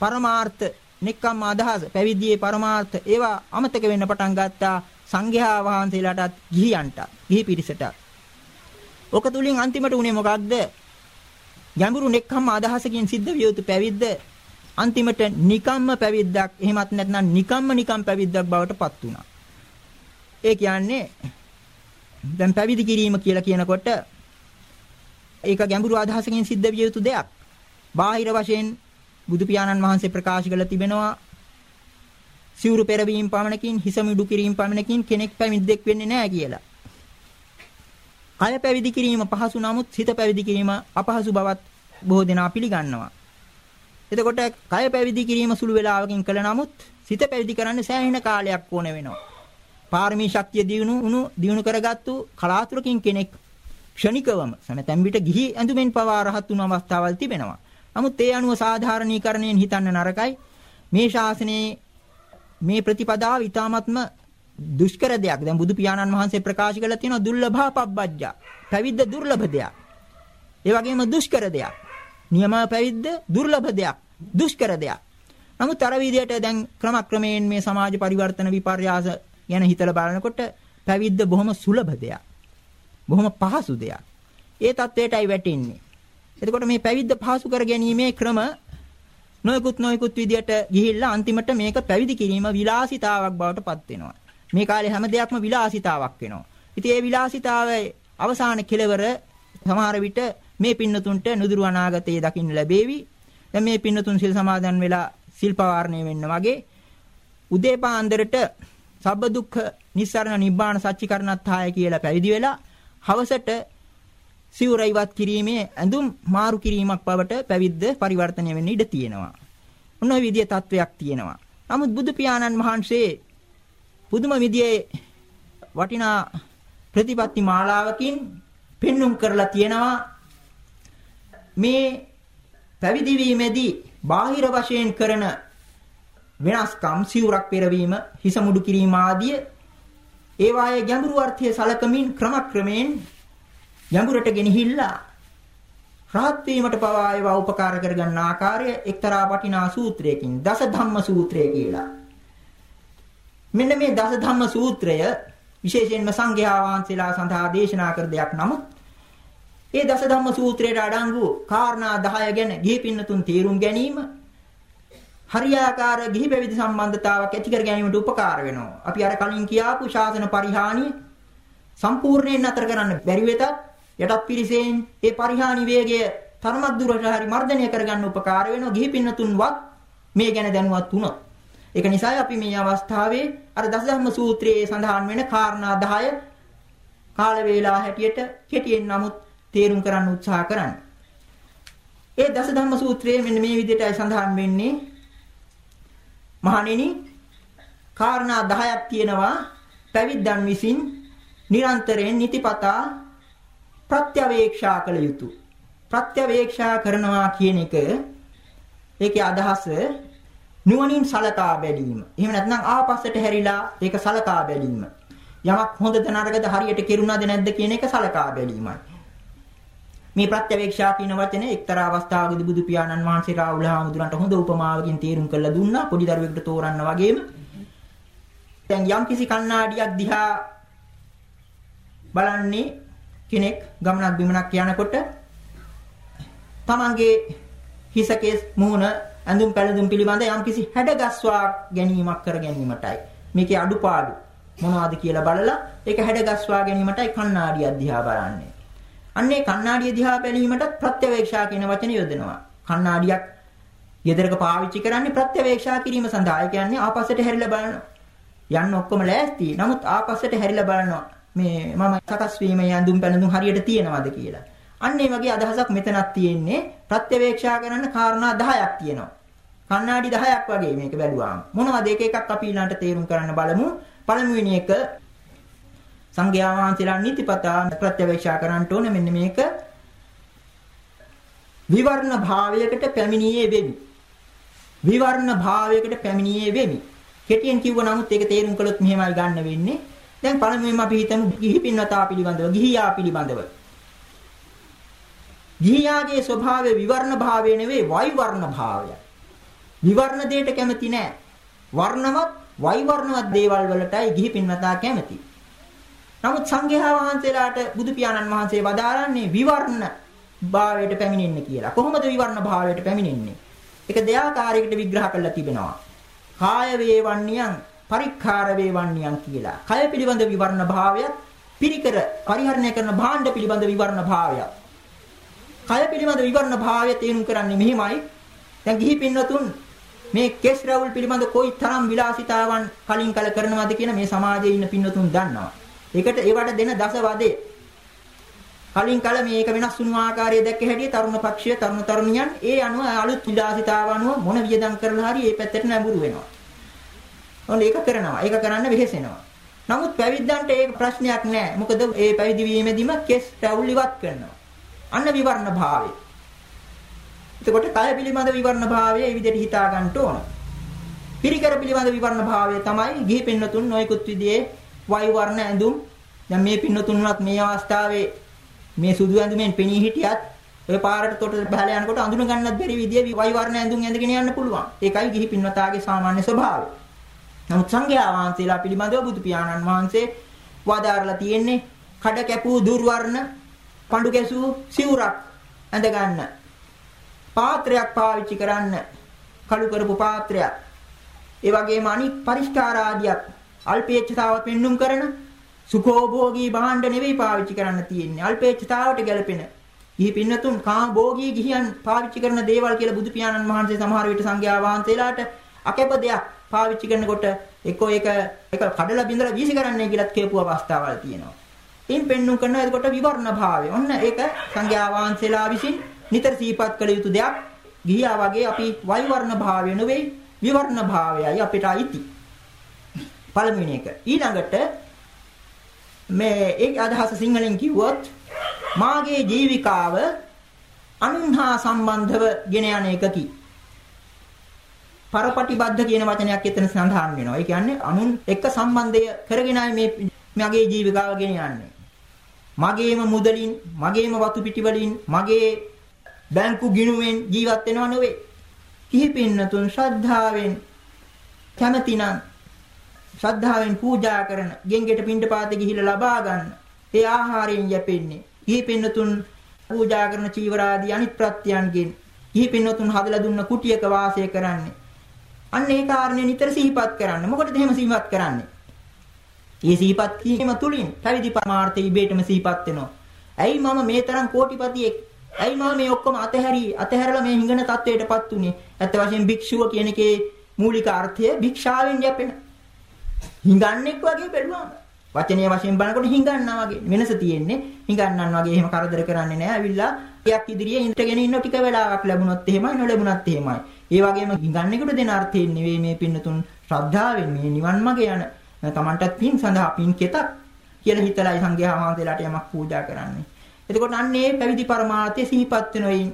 පරමාර්ථ නික්කම් අදහස පැවිදියේ පරමාර්ථ ඒවා අමතක වෙන්න පටන් ගත්තා සංඝයා වහන්සේලාටත් ගිහියන්ට ගිහි පිරිසට. ඔක තුලින් අන්තිමට උනේ මොකක්ද? ගැඹුරු නෙක්ඛම්ම අදහසකින් සිද්ධ විය යුතු පැවිද්ද අන්තිමට නිකම්ම පැවිද්දක් එහෙමත් නැත්නම් නිකම්ම නිකම් පැවිද්දක් බවට පත් වුණා. ඒ කියන්නේ දැන් පැවිදි කිරීම කියලා කියනකොට ඒක ගැඹුරු අදහසකින් සිද්ධ විය යුතු දෙයක්. බාහිර වශයෙන් බුදු පියාණන් වහන්සේ ප්‍රකාශ කළ තිබෙනවා සිවුරු පෙරවීම පමණකින් හිස මිඩු කිරීම පමණකින් කෙනෙක් පැවිද්දෙක් වෙන්නේ නැහැ කියලා. කය පැවිදි කිරීම පහසු නමුත් හිත පැවිදි කිරීම අපහසු බවත් බොහෝ දෙනා පිළිගන්නවා. එතකොට කය පැවිදි කිරීම සුළු වේලාවකින් කළ නමුත් සිත පැවිදි කරන්න සෑහෙන කාලයක් ඕන වෙනවා. පාරමී ශක්තිය දිනු උණු දිනු කරගත්තු කලාතුරකින් කෙනෙක් ක්ෂණිකවම සමතැන් පිට ගිහි ඇඳුමෙන් පවා රහත් වුණු අවස්ථාවල් තිබෙනවා. නමුත් ඒ අනුව සාධාරණීකරණයෙන් හිතන්න නරකයි. මේ ශාසනයේ මේ ප්‍රතිපදාව ඊ타මත්ම දුෂ්කර දෙයක්. දැන් බුදු පියාණන් වහන්සේ ප්‍රකාශ කළා තියෙනවා දුර්ලභා පබ්බජ්ජා. පැවිද්ද දුර්ලභ දෙයක්. ඒ වගේම දුෂ්කර දෙයක්. නියම පැවිද්ද දුර්ලභ දෙයක්. දුෂ්කර දෙයක්. නමුත් අර විදියට දැන් ක්‍රමක්‍රමයෙන් මේ සමාජ පරිවර්තන විපර්යාස ගැන හිතලා බලනකොට පැවිද්ද බොහොම සුලභ දෙයක්. බොහොම පහසු දෙයක්. ඒ தത്വයටයි වැටෙන්නේ. එතකොට මේ පැවිද්ද පහසු කර ගැනීමේ ක්‍රම නොයෙකුත් නොයෙකුත් විදියට ගිහිල්ලා අන්තිමට මේක පැවිදි කිරීම විලාසිතාවක් බවට පත් වෙනවා. මේ කාලේ හැම දෙයක්ම විලාසිතාවක් වෙනවා. ඉතින් ඒ විලාසිතාවේ අවසාන කෙලවර සමහර විට මේ පින්නතුන්ට නුදුරු අනාගතයේ දකින්න ලැබේවි. දැන් මේ පින්නතුන් සිල් සමාදන් වෙලා සිල් පවාරණය වෙන්න වගේ උදේ පාන්දරට සබ්බ දුක්ඛ නිස්සරණ නිබ්බාන සච්චිකරණත්ථාය කියලා පැවිදි වෙලා හවසට සිවුර ඉවත් කිරීමේ ඇඳුම් මාරු කිරීමක් බවට පැවිද්ද පරිවර්තනය වෙන්න ඉඩ තියෙනවා. ඔන්න ඔය විදිය තත්වයක් තියෙනවා. නමුත් බුදු පියාණන් වහන්සේ පුදුම විදියේ වටිනා ප්‍රතිපත්ති මාලාවකින් පෙන්눔 කරලා තියෙනවා මේ පැවිදි වීමේදී බාහිර වශයෙන් කරන වෙනස්කම් සිවුරක් පෙරවීම හිස මුඩු කිරීම ආදිය ඒ වායේ ගැඹුරු අර්ථය සලකමින් ක්‍රමක්‍රමයෙන් ගැඹුරට ගෙනහිල්ලා රහත් වීමට පවා ඒවා උපකාර කරගන්න ආකාරය එක්තරා වටිනා සූත්‍රයකින් දස ධම්ම සූත්‍රය කියලා. මෙන්න මේ දස ධම්ම සූත්‍රය විශේෂයෙන්ම සංඝයා වහන්සේලා සඳහා දේශනා කර දෙයක් නමුත් ඒ දස ධම්ම සූත්‍රයට අඩංගු කාරණා 10 ගැන ගිහි පින්නතුන් තේරුම් ගැනීම හරියාකාර ගිහි පැවිදි සම්බන්ධතාවක් ඇති කර ගැනීමට උපකාර වෙනවා. අපි අර කලින් කියාපු ශාසන පරිහානිය සම්පූර්ණයෙන් නතර කරන්න බැරි වෙතත් යටත් පිරිසෙන් ඒ පරිහානි වේගය තරමක් දුරට හරි මර්ධනය කරගන්න උපකාර වෙනවා. ගිහි පින්නතුන්වත් මේ ගැන දැනුවත් වුණොත්. ඒක නිසායි අපි මේ අවස්ථාවේ අර දසධම්ම සූත්‍රයේ සඳහන් වෙන කාරණා 10 කාල වේලා හැටියට කෙටියෙන් නමුත් තේරුම් කරන්න උත්සාහ කරන්නේ. ඒ දසධම්ම සූත්‍රයේ මෙන්න මේ විදිහටයි සඳහන් වෙන්නේ. මහණෙනි කාරණා 10ක් තියෙනවා පැවිද්දන් විසින් නිරන්තරයෙන් නිතිපතා ප්‍රත්‍යවේක්ෂා කළ යුතුය. ප්‍රත්‍යවේක්ෂා කරනවා කියන එක ඒකේ අදහස නුවණින් සලකා බැලීම. එහෙම නැත්නම් ආපස්සට හැරිලා ඒක සලකා බැලීම. යමක් හොඳද නරකද හරියට කෙරුණාද නැද්ද කියන එක සලකා බැලීමයි. මේ ප්‍රත්‍යවේක්ෂා කියන වචනේ එක්තරා අවස්ථාවකදී බුදු පියාණන් වහන්සේ රාහුල හාමුදුරන්ට හොඳ උපමාවකින් තේරුම් කරලා දුන්නා පොඩි දරුවෙකුට තෝරන්න වගේම. දැන් යම්කිසි කණ්ණාඩියක් දිහා බලන්නේ කෙනෙක් ගමනක් බිමනක් යනකොට තමන්ගේ හිසකේ මුහුණ ඇඳුම් පැළඳුම් පිළිබඳ යම්කිසි හැඩගස්වා ගැනීමක් කර ගැනීමටයි මේකේ අඩුපාඩු මොනවද කියලා බලලා ඒක හැඩගස්වා ගැනීමටයි කණ්ණාඩිය දිහා බලන්නේ. අන්නේ කණ්ණාඩිය දිහා බැලීමටත් ප්‍රත්‍යවේක්ෂා කියන වචනේ යොදනවා. කණ්ණාඩියක් ගෙදරක පාවිච්චි කරන්නේ ප්‍රත්‍යවේක්ෂා කිරීම සඳහා. ඒ කියන්නේ ආපස්සට හැරිලා බලනවා. යන්න ඔක්කොම ලෑස්ති. නමුත් ආපස්සට හැරිලා බලනවා. මේ මම සකස් වීම යඳුම් පැනඳුම් හරියට තියෙනවද කියලා. අන්න ඒ වගේ අදහසක් මෙතනක් තියෙන්නේ ප්‍රත්‍යවේක්ෂා කරන්න කාරණා 10ක් තියෙනවා. කණ්ණාඩි 10ක් වගේ මේක බැලුවාම. මොනවද එක එකක් අපි ඊළඟට තේරුම් කරන්න බලමු. පළමුවෙනි එක සංඝයා වහන්සේලා නිතිපතා ප්‍රත්‍යවේක්ෂා කරන්න ඕනේ මෙන්න මේක විවර්ණ භාවයකට පැමිණියේ වෙමි. විවර්ණ භාවයකට පැමිණියේ වෙමි. කෙටියෙන් කිව්ව නමුත් ඒක තේරුම් කළොත් මෙහෙමයි ගන්න වෙන්නේ. දැන් පළමුවෙන්ම අපි හිතමු ගිහි පින්වතා පිළිබඳව, ගිහියා පිළිබඳව. ගිහියාගේ ස්වභාවය විවර්ණ භාවය නෙවෙයි වෛවර්ණ භාවය. විවර්ණ දෙයට කැමති නෑ. වර්ණවත් වෛවර්ණවත් දේවල් වලටයි ගිහි පින්වතා කැමති. නමුත් සංඝයා වහන්සේලාට බුදු පියාණන් වහන්සේ වදාරන්නේ විවර්ණ භාවයට පැමිණෙන්න කියලා. කොහොමද විවර්ණ භාවයට පැමිණෙන්නේ? ඒක දෙආකාරයකට විග්‍රහ කරලා තිබෙනවා. කාය වේවන්නියන් පරික්ඛාර වේවන්නියන් කියලා. කය පිළිබඳ විවර්ණ භාවයත් පිරිකර පරිහරණය කරන භාණ්ඩ පිළිබඳ විවර්ණ භාවයත්. කය පිළිබඳ විවර්ණ භාවය තේරුම් කරන්නේ මෙහිමයි. දැන් ගිහි පින්නතුන් මේ කෙස් රැවුල් පිළිබඳ කොයි තරම් විලාසිතාවන් කලින් කල කරනවද කියන මේ සමාජයේ ඉන්න පින්නතුන් දන්නවා. ඒකට ඒවට දෙන දස වදේ කලින් කල මේක වෙනස් වුණු ආකාරය දැක්ක හැටි තරුණ පක්ෂය තරුණ තරුණියන් ඒ අනුව අලුත් විලාසිතාව අනුව මොන වියදම් කරලා හරි ඒ පැත්තට නැඹුරු වෙනවා. ඔන්න ඒක කරනවා. ඒක කරන්න වෙහෙසෙනවා. නමුත් පැවිද්දන්ට ඒක ප්‍රශ්නයක් නෑ. මොකද ඒ පැවිදි වීමෙදිම කෙස් රැවුල් ඉවත් කරනවා. අන්න විවරණ භාවය. එතකොට කය පිළිබඳ විවරණ භාවය ඒ විදිහට හිතා ගන්න ඕන. පිරිකර පිළිබඳ විවරණ භාවය තමයි ගිහි පින්නතුන් නොයෙකුත් විදිහේ වයි වර්ණ ඇඳුම් දැන් මේ පින්නතුන්වත් මේ අවස්ථාවේ මේ සුදු ඇඳුමෙන් පෙනී හිටියත් ඔය පාරට තොට බහලා යනකොට අඳුන ගන්නත් බැරි විදිහේ වයි වර්ණ ඇඳුම් ඇඳගෙන යන්න පුළුවන්. ඒකයි ගිහි පින්වතාගේ සාමාන්‍ය ස්වභාවය. නමුත් සංඝයා වහන්සේලා පිළිබඳව බුදු පියාණන් වහන්සේ වදාරලා තියෙන්නේ කඩ කැපූ දුර්වර්ණ පඳු කැසූ සිවුරක් ඇඳ ගන්න. පාත්‍රයක් පාවිච්චි කරන්න. කළු කරපු පාත්‍රයක්. ඒ වගේම අනිත් පරිස්කාර ආදියක් අල්පේච්ඡතාව පෙන්눔 කරන සුඛෝභෝගී භාණ්ඩ නෙවෙයි පාවිච්චි කරන්න තියෙන්නේ. අල්පේච්ඡතාවට ගැලපෙන. ගිහි පින්නතුන් කාම භෝගී ගිහියන් පාවිච්චි කරන දේවල් කියලා බුදු පියාණන් වහන්සේ සමහර විට සංඝයා වහන්සේලාට අකැප දෙයක් පාවිච්චි කරනකොට එක්කෝ ඒක ඒක කඩලා බිඳලා වීසි කරන්නයි කියලාත් කියපු අවස්ථාවල් තියෙනවා. ඉන් පෙන්눔 කරනවා එතකොට විවරණ භාවය. ඔන්න ඒක සංඝයා වහන්සේලා විසින් නිතර සිහිපත් කළ යුතු දෙයක්. ගිහියා වගේ අපි වෛවර්ණ භාවය නෙවෙයි විවරණ භාවයයි අපිට අයිති. පළවෙනි එක. ඊළඟට මේ ඒ අදහස සිංහලෙන් කිව්වොත් මාගේ ජීවිකාව අනුන්හා සම්බන්ධව ගෙන යන එකකි. පරපටිබද්ධ කියන වචනයක් එතන සඳහන් වෙනවා. ඒ කියන්නේ අනුන් එක්ක සම්බන්ධය කරගෙනයි මේ මගේ ජීවිකාව ගෙන යන්නේ. මගේම මුදලින්, මගේම වතු පිටි වලින්, මගේ බැංකු ගිණුමෙන් ජීවත් වෙනව නෙවෙයි. කිහිපින්නතුන් ශ්‍රද්ධාවෙන් කැමැතිනම් ශ්‍රද්ධාවෙන් පූජා කරන ගෙන්ගෙට පින්ඩපාතේ ගිහිල්ලා ලබා ගන්න. ඒ ආහාරයෙන් යැපෙන්නේ. කිහිපින්නතුන් පූජා කරන චීවරාදී අනිත් ප්‍රත්‍යයන්ගෙන් කිහිපින්නතුන් හදලා දුන්න කුටියක වාසය කරන්නේ. අන්න ඒ කාරණේ නිතර සිහිපත් කරන්න. මොකටද එහෙම සිහිපත් කරන්නේ? මේ සිහිපත් කිරීම තුලින් පැවිදි පරමාර්ථය ඉබේටම සිහිපත් වෙනවා. ඇයි මම මේ තරම් කෝටිපතියෙක්? ඇයි මම මේ ඔක්කොම අතහැරි අතහැරලා මේ හිඟන තත්වයටපත් උනේ? ඇත්ත වශයෙන් භික්ෂුව කියන එකේ මූලික අර්ථය භික්ෂාවෙන් යැපෙන. හිඟන්නෙක් වගේ බැලුවාම වචනීය වශයෙන් බලනකොට හිඟන්නා වගේ වෙනස තියෙන්නේ. හිඟන්නන් වගේ එහෙම කරදර කරන්නේ නැහැ. ඇවිල්ලා ටිකක් ඉදිරියේ ඉඳගෙන ඉන්න ටික වෙලාවක් ලැබුණොත් එහෙමයි නොලැබුණත් එහෙමයි. ඒ වගේම හිඟන්නෙකුට දෙන අර්ථයෙන් නෙවෙයි මේ පින්නතුන් ශ්‍රද්ධාවෙන් මේ නිවන් මඟ යන තමන්ටත් පින් සඳහා පින් කෙතක් කියලා හිතලායි සංඝයා වහන්සේලාට යමක් පූජා කරන්නේ. එතකොට අන්නේ පැවිදි පරමාර්ථය සිහිපත් වෙනොයින්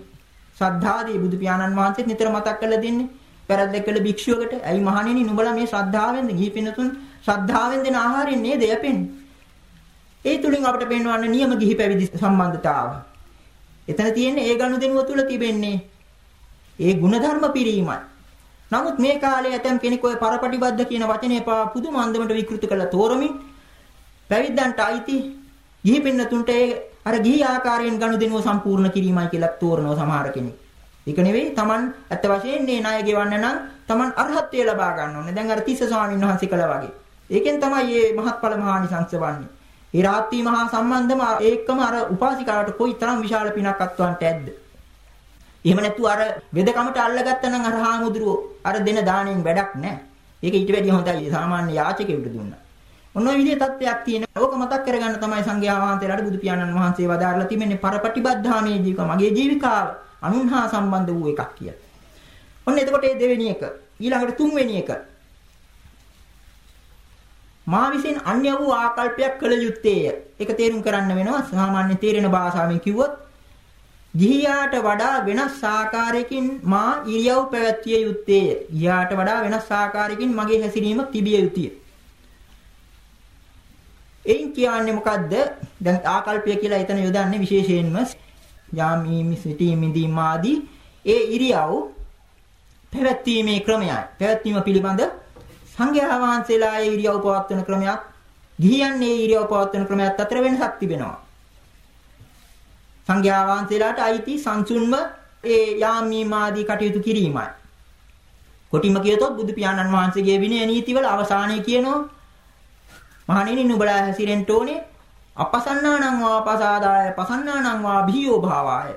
ශ්‍රද්ධාදී බුදු පියාණන් වහන්සේත් නිතර මතක් කරලා දෙන්නේ. පැරද්දක් කළ භික්ෂුවකට ඇයි මහණෙනි නුඹලා මේ ශ්‍රද්ධාවෙන්ද ගිහි පින්නතුන් ශ්‍රද්ධාවෙන් දෙන ආහාරයෙන් නේද යපෙන්නේ. ඒ තුලින් අපිට පේනවන්න නියම ගිහි පැවිදි සම්බන්ධතාව. එතන තියෙන්නේ ඒ ගනුදෙනුව තුල තිබෙන්නේ ඒ ಗುಣධර්ම පිරීමයි. නමුත් මේ කාලේ ඇතම් කෙනෙක් ඔය පරපටිබද්ධ කියන වචනේ පා පුදුම අන්දමට විකෘති කරලා තෝරමින් පැවිද්දන්ට අයිති ගිහි පින්නතුන්ට ඒ අර ගිහි ආකාරයෙන් ගනුදෙනුව සම්පූර්ණ කිරීමයි කියලා තෝරනවා සමහර කෙනෙක්. ඒක නෙවෙයි Taman ඇත්ත වශයෙන් මේ ණය ගෙවන්න නම් Taman අරහත්ත්වය ලබා ගන්න ඕනේ. දැන් අර තිස්ස ස්වාමීන් වහන්සේ කළා වගේ. ඒකෙන් තමයි මේ මහත්ඵල මහානිසංස වන්නේ. ඒ රාත්‍රී මහා සම්බන්ධම ඒකම අර උපාසිකාවට කොයි තරම් විශාල පිනක් අත්වන්ට ඇද්ද? එහෙම නැතු අර වෙදකමට අල්ලගත්තා නම් අර හාමුදුරුවෝ අර දෙන දාණයෙන් වැඩක් නැහැ. ඒක ඊට වැඩිය හොඳයි සාමාන්‍ය යාචකයෙකුට දුන්නා. ඔන්න ඔය විදිහේ තත්ත්වයක් තියෙනවා. ඕක මතක් කරගන්න තමයි සංඝයා වහන්සේලාට බුදු පියාණන් වහන්සේ වදාarලා තිබෙන්නේ පරපටිබද්ධාමේ ජීවික මගේ ජීවිකාව අනුන්හා සම්බන්ධ වූ එකක් කියලා. ඔන්න එතකොට මේ දෙවෙනි එක ඊළඟට තුන්වෙනි එක මා විසින් අන්‍ය වූ ආකල්පයක් කළ යුත්තේය. ඒක තේරුම් කරන්න වෙනවා සාමාන්‍ය තේරෙන භාෂාවෙන් කිව්වොත් ගිහියාට වඩා වෙනස් ආකාරයකින් මා ඉරියව් පැවැත්විය යුත්තේය. ගිහියාට වඩා වෙනස් ආකාරයකින් මගේ හැසිරීම තිබිය යුතුය. එයින් කියන්නේ මොකද්ද? දැන් ආකල්පය කියලා එතන යොදන්නේ විශේෂයෙන්ම යාමී සිටීම ඉදීම ආදී ඒ ඉරියව් පැවැත්වීමේ ක්‍රමයයි. පැවැත්වීම පිළිබඳ සංඝයා වහන්සේලා ඒ ඉරියව් පවත්වන ක්‍රමයක් ගිහියන් ඒ ඉරියව් පවත්වන ක්‍රමයක් අතර වෙනසක් තිබෙනවා. සංඝයා වහන්සේලාට අයිති සංසුන්ම ඒ යාමී මාදී කටයුතු කිරීමයි. කොටිම කියතොත් බුදු පියාණන් වහන්සේගේ විනය නීතිවල අවසානයේ කියනවා මහණෙනි නුඹලා හැසිරෙන්න ඕනේ. අපසන්නානං වා පසාදාය පසන්නානං වා බිහියෝ භාවාය.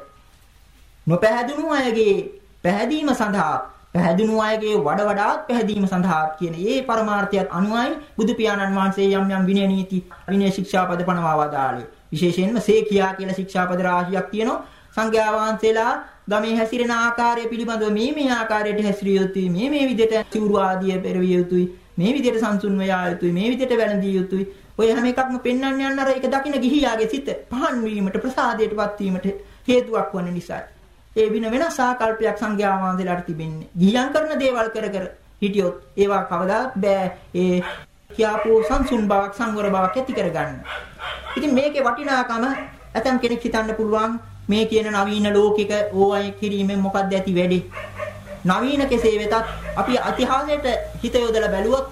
නොපැහැදුණු අයගේ පැහැදීම සඳහා පැහැදුණු අයගේ වඩ වඩාත් පැහැදීම සඳහා කියන ඒ පරමාර්ථයත් අනුවයි බුදු පියාණන් වහන්සේ යම් යම් විනය නීති විනය ශික්ෂාපද පනවා වදාළේ විශේෂයෙන්ම සේකියා කියලා ශික්ෂාපද රාශියක් තියෙනවා. සංඝයා වහන්සේලා ගමේ හැසිරෙන ආකාරය පිළිබඳව මේ මේ ආකාරයට හැසිරිය යුතුයි. මේ මේ විදිහට සිවුරු ආදිය පෙරවිය යුතුයි. මේ විදිහට සංසුන්ව යා යුතුයි. මේ විදිහට වැළඳිය යුතුයි. ඔය හැම එකක්ම පෙන්වන්න යන්න අර ඒක දකින්න ගිහියාගේ සිත පහන් වීමට ප්‍රසාදයටපත් වීමට හේතුවක් වන නිසා ඒ වින වෙනස් ආකල්පයක් සංඝයා වහන්සේලාට තිබෙන්නේ. ගියන් කරන දේවල් කර කර හිටියොත් ඒවා කවදාත් බෑ. ඒ කියාපෝ සංසුන් බවක් සංවර බවක් ඇති කරගන්න. ඉතින් මේකේ වටිනාකම ඇතම් කෙනෙක් හිතන්න පුළුවන් මේ කියන නවීන ලෝකික ඕවයි කිරීමෙන් මොකක්ද ඇති වෙන්නේ? නවීන කෙසේ වෙතත් අපි ඉතිහාසයට හිත යොදලා බැලුවොත්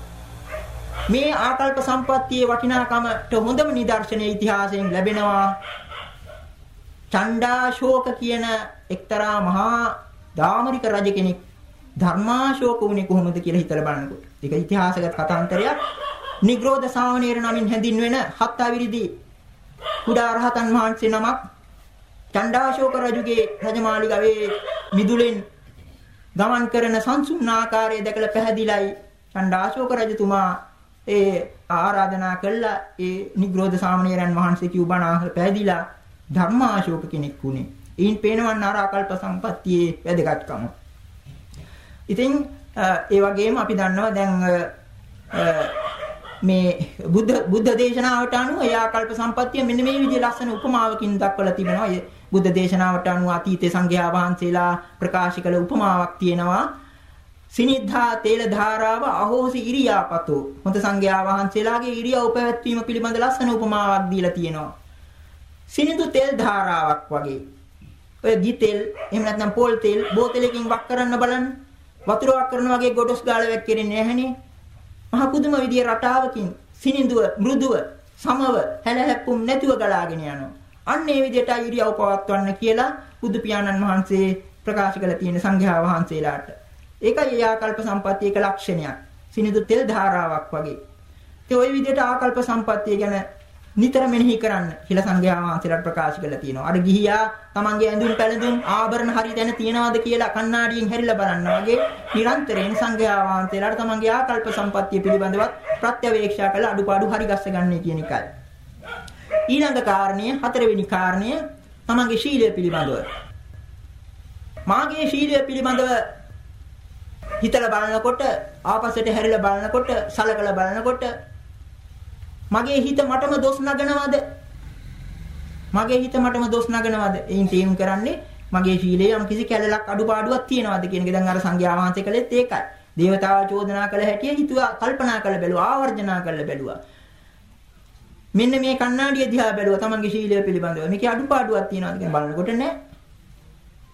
මේ ආකල්ප සම්පත්තියේ වටිනාකමට හොඳම නිදර්ශනය ඉතිහාසයෙන් ලැබෙනවා. චණ්ඩාශෝක කියන එක්තරා මහා දාමරික රජ කෙනෙක් ධර්මාශෝක වුණේ කොහොමද කියලා හිතලා බලනකොට. ඒක ඉතිහාසගත කතාන්තරයක්. නිග්‍රෝධ සාවණේර නමින් හැඳින්වෙන හත් අවිරිදි කුඩා රහතන් වහන්සේ නමක් චණ්ඩාශෝක රජුගේ රජමාලිගාවේ මිදුලෙන් ගමන් කරන සංසුන් ආකාරය දැකලා පැහැදිලයි චණ්ඩාශෝක රජතුමා ඒ ආරාධනා කළා ඒ නිග්‍රෝධ සාමණේරයන් වහන්සේ කිව් බණ අහලා පැහැදිලා ධර්මාශෝක කෙනෙක් වුණේ. ඊයින් පේනවන් ආරාකල්ප සම්පත්තියේ වැදගත්කම. ඉතින් ඒ වගේම අපි දන්නවා දැන් මේ බුද්ධ බුද්ධ දේශනාවට අනුව ඒ ආකල්ප සම්පත්තිය මෙන්න මේ විදිහේ ලස්සන උපමාවකින් දක්වලා තිබෙනවා. ඒ බුද්ධ දේශනාවට අනුව අතීතේ සංඝයා වහන්සේලා ප්‍රකාශ කළ උපමාවක් තියෙනවා. සිනිද්ධා තේල ධාරාව අහෝසි ඉරියාපතෝ. හොඳ සංඝයා වහන්සේලාගේ ඉරියව් පැවැත්වීම පිළිබඳ ලස්සන උපමාවක් දීලා තියෙනවා. සිනිඳු තෙල් ධාරාවක් වගේ. ඔය ගී තෙල් එහෙම නැත්නම් පොල් තෙල් බෝතලයකින් වක් කරන්න බලන්න. වතුර වක් කරන වගේ ගොඩොස් ගාලා වැක්කෙන්නේ නැහනේ. මහ පුදුම විදිය රටාවකින් සිනිඳුව මෘදුව සමව හැලහැප්පුම් නැතුව ගලාගෙන යනවා අන්න ඒ විදිහට ඉරියව් පවත්වන්න කියලා බුදු පියාණන් වහන්සේ ප්‍රකාශ කළ තියෙන සංඝයා වහන්සේලාට. ඒකයි ආකල්ප සම්පත්තිය එක ලක්ෂණයක්. සිනිඳු තෙල් ධාරාවක් වගේ. ඒ ওই විදිහට ආකල්ප සම්පත්තිය ගැන නිතර මෙනෙහි කරන්න කියලා සංඝයා වහන්සේලාට ප්‍රකාශ කරලා තියෙනවා. අර ගිහියා තමන්ගේ ඇඳුම් පැළඳුම් ආභරණ හරි දැන තියනවාද කියලා කණ්ණාඩියෙන් හැරිලා බලනවා වගේ නිරන්තරයෙන් සංඝයා වහන්සේලාට තමන්ගේ ආකල්ප සම්පත්තිය පිළිබඳවත් ප්‍රත්‍යවේක්ෂා කරලා අඩුපාඩු හරි ගස්ස ගන්න කියන එකයි. ඊළඟ කාරණය හතරවෙනි කාරණය තමන්ගේ ශීලය පිළිබඳව. මාගේ ශීලය පිළිබඳව හිතලා බලනකොට ආපස්සට හැරිලා බලනකොට සලකලා බලනකොට මගේ හිත මටම දොස් නගනවද? මගේ හිත මටම දොස් නගනවද? එයින් තේරුම් කරන්නේ මගේ ශීලයේ යම් කිසි කැලලක් අඩුපාඩුවක් තියෙනවද කියන එක. දැන් අර සංඝයා වහන්සේ කළෙත් ඒකයි. දේවතාවා චෝදනා කළ හැටිය හිතුවා කල්පනා කරලා බැලුවා ආවර්ජනා කරලා බැලුවා. මෙන්න මේ කණ්ණාඩිය දිහා බැලුවා තමන්ගේ ශීලය පිළිබඳව. මේකේ අඩුපාඩුවක් තියෙනවද කියන බලනකොට නෑ.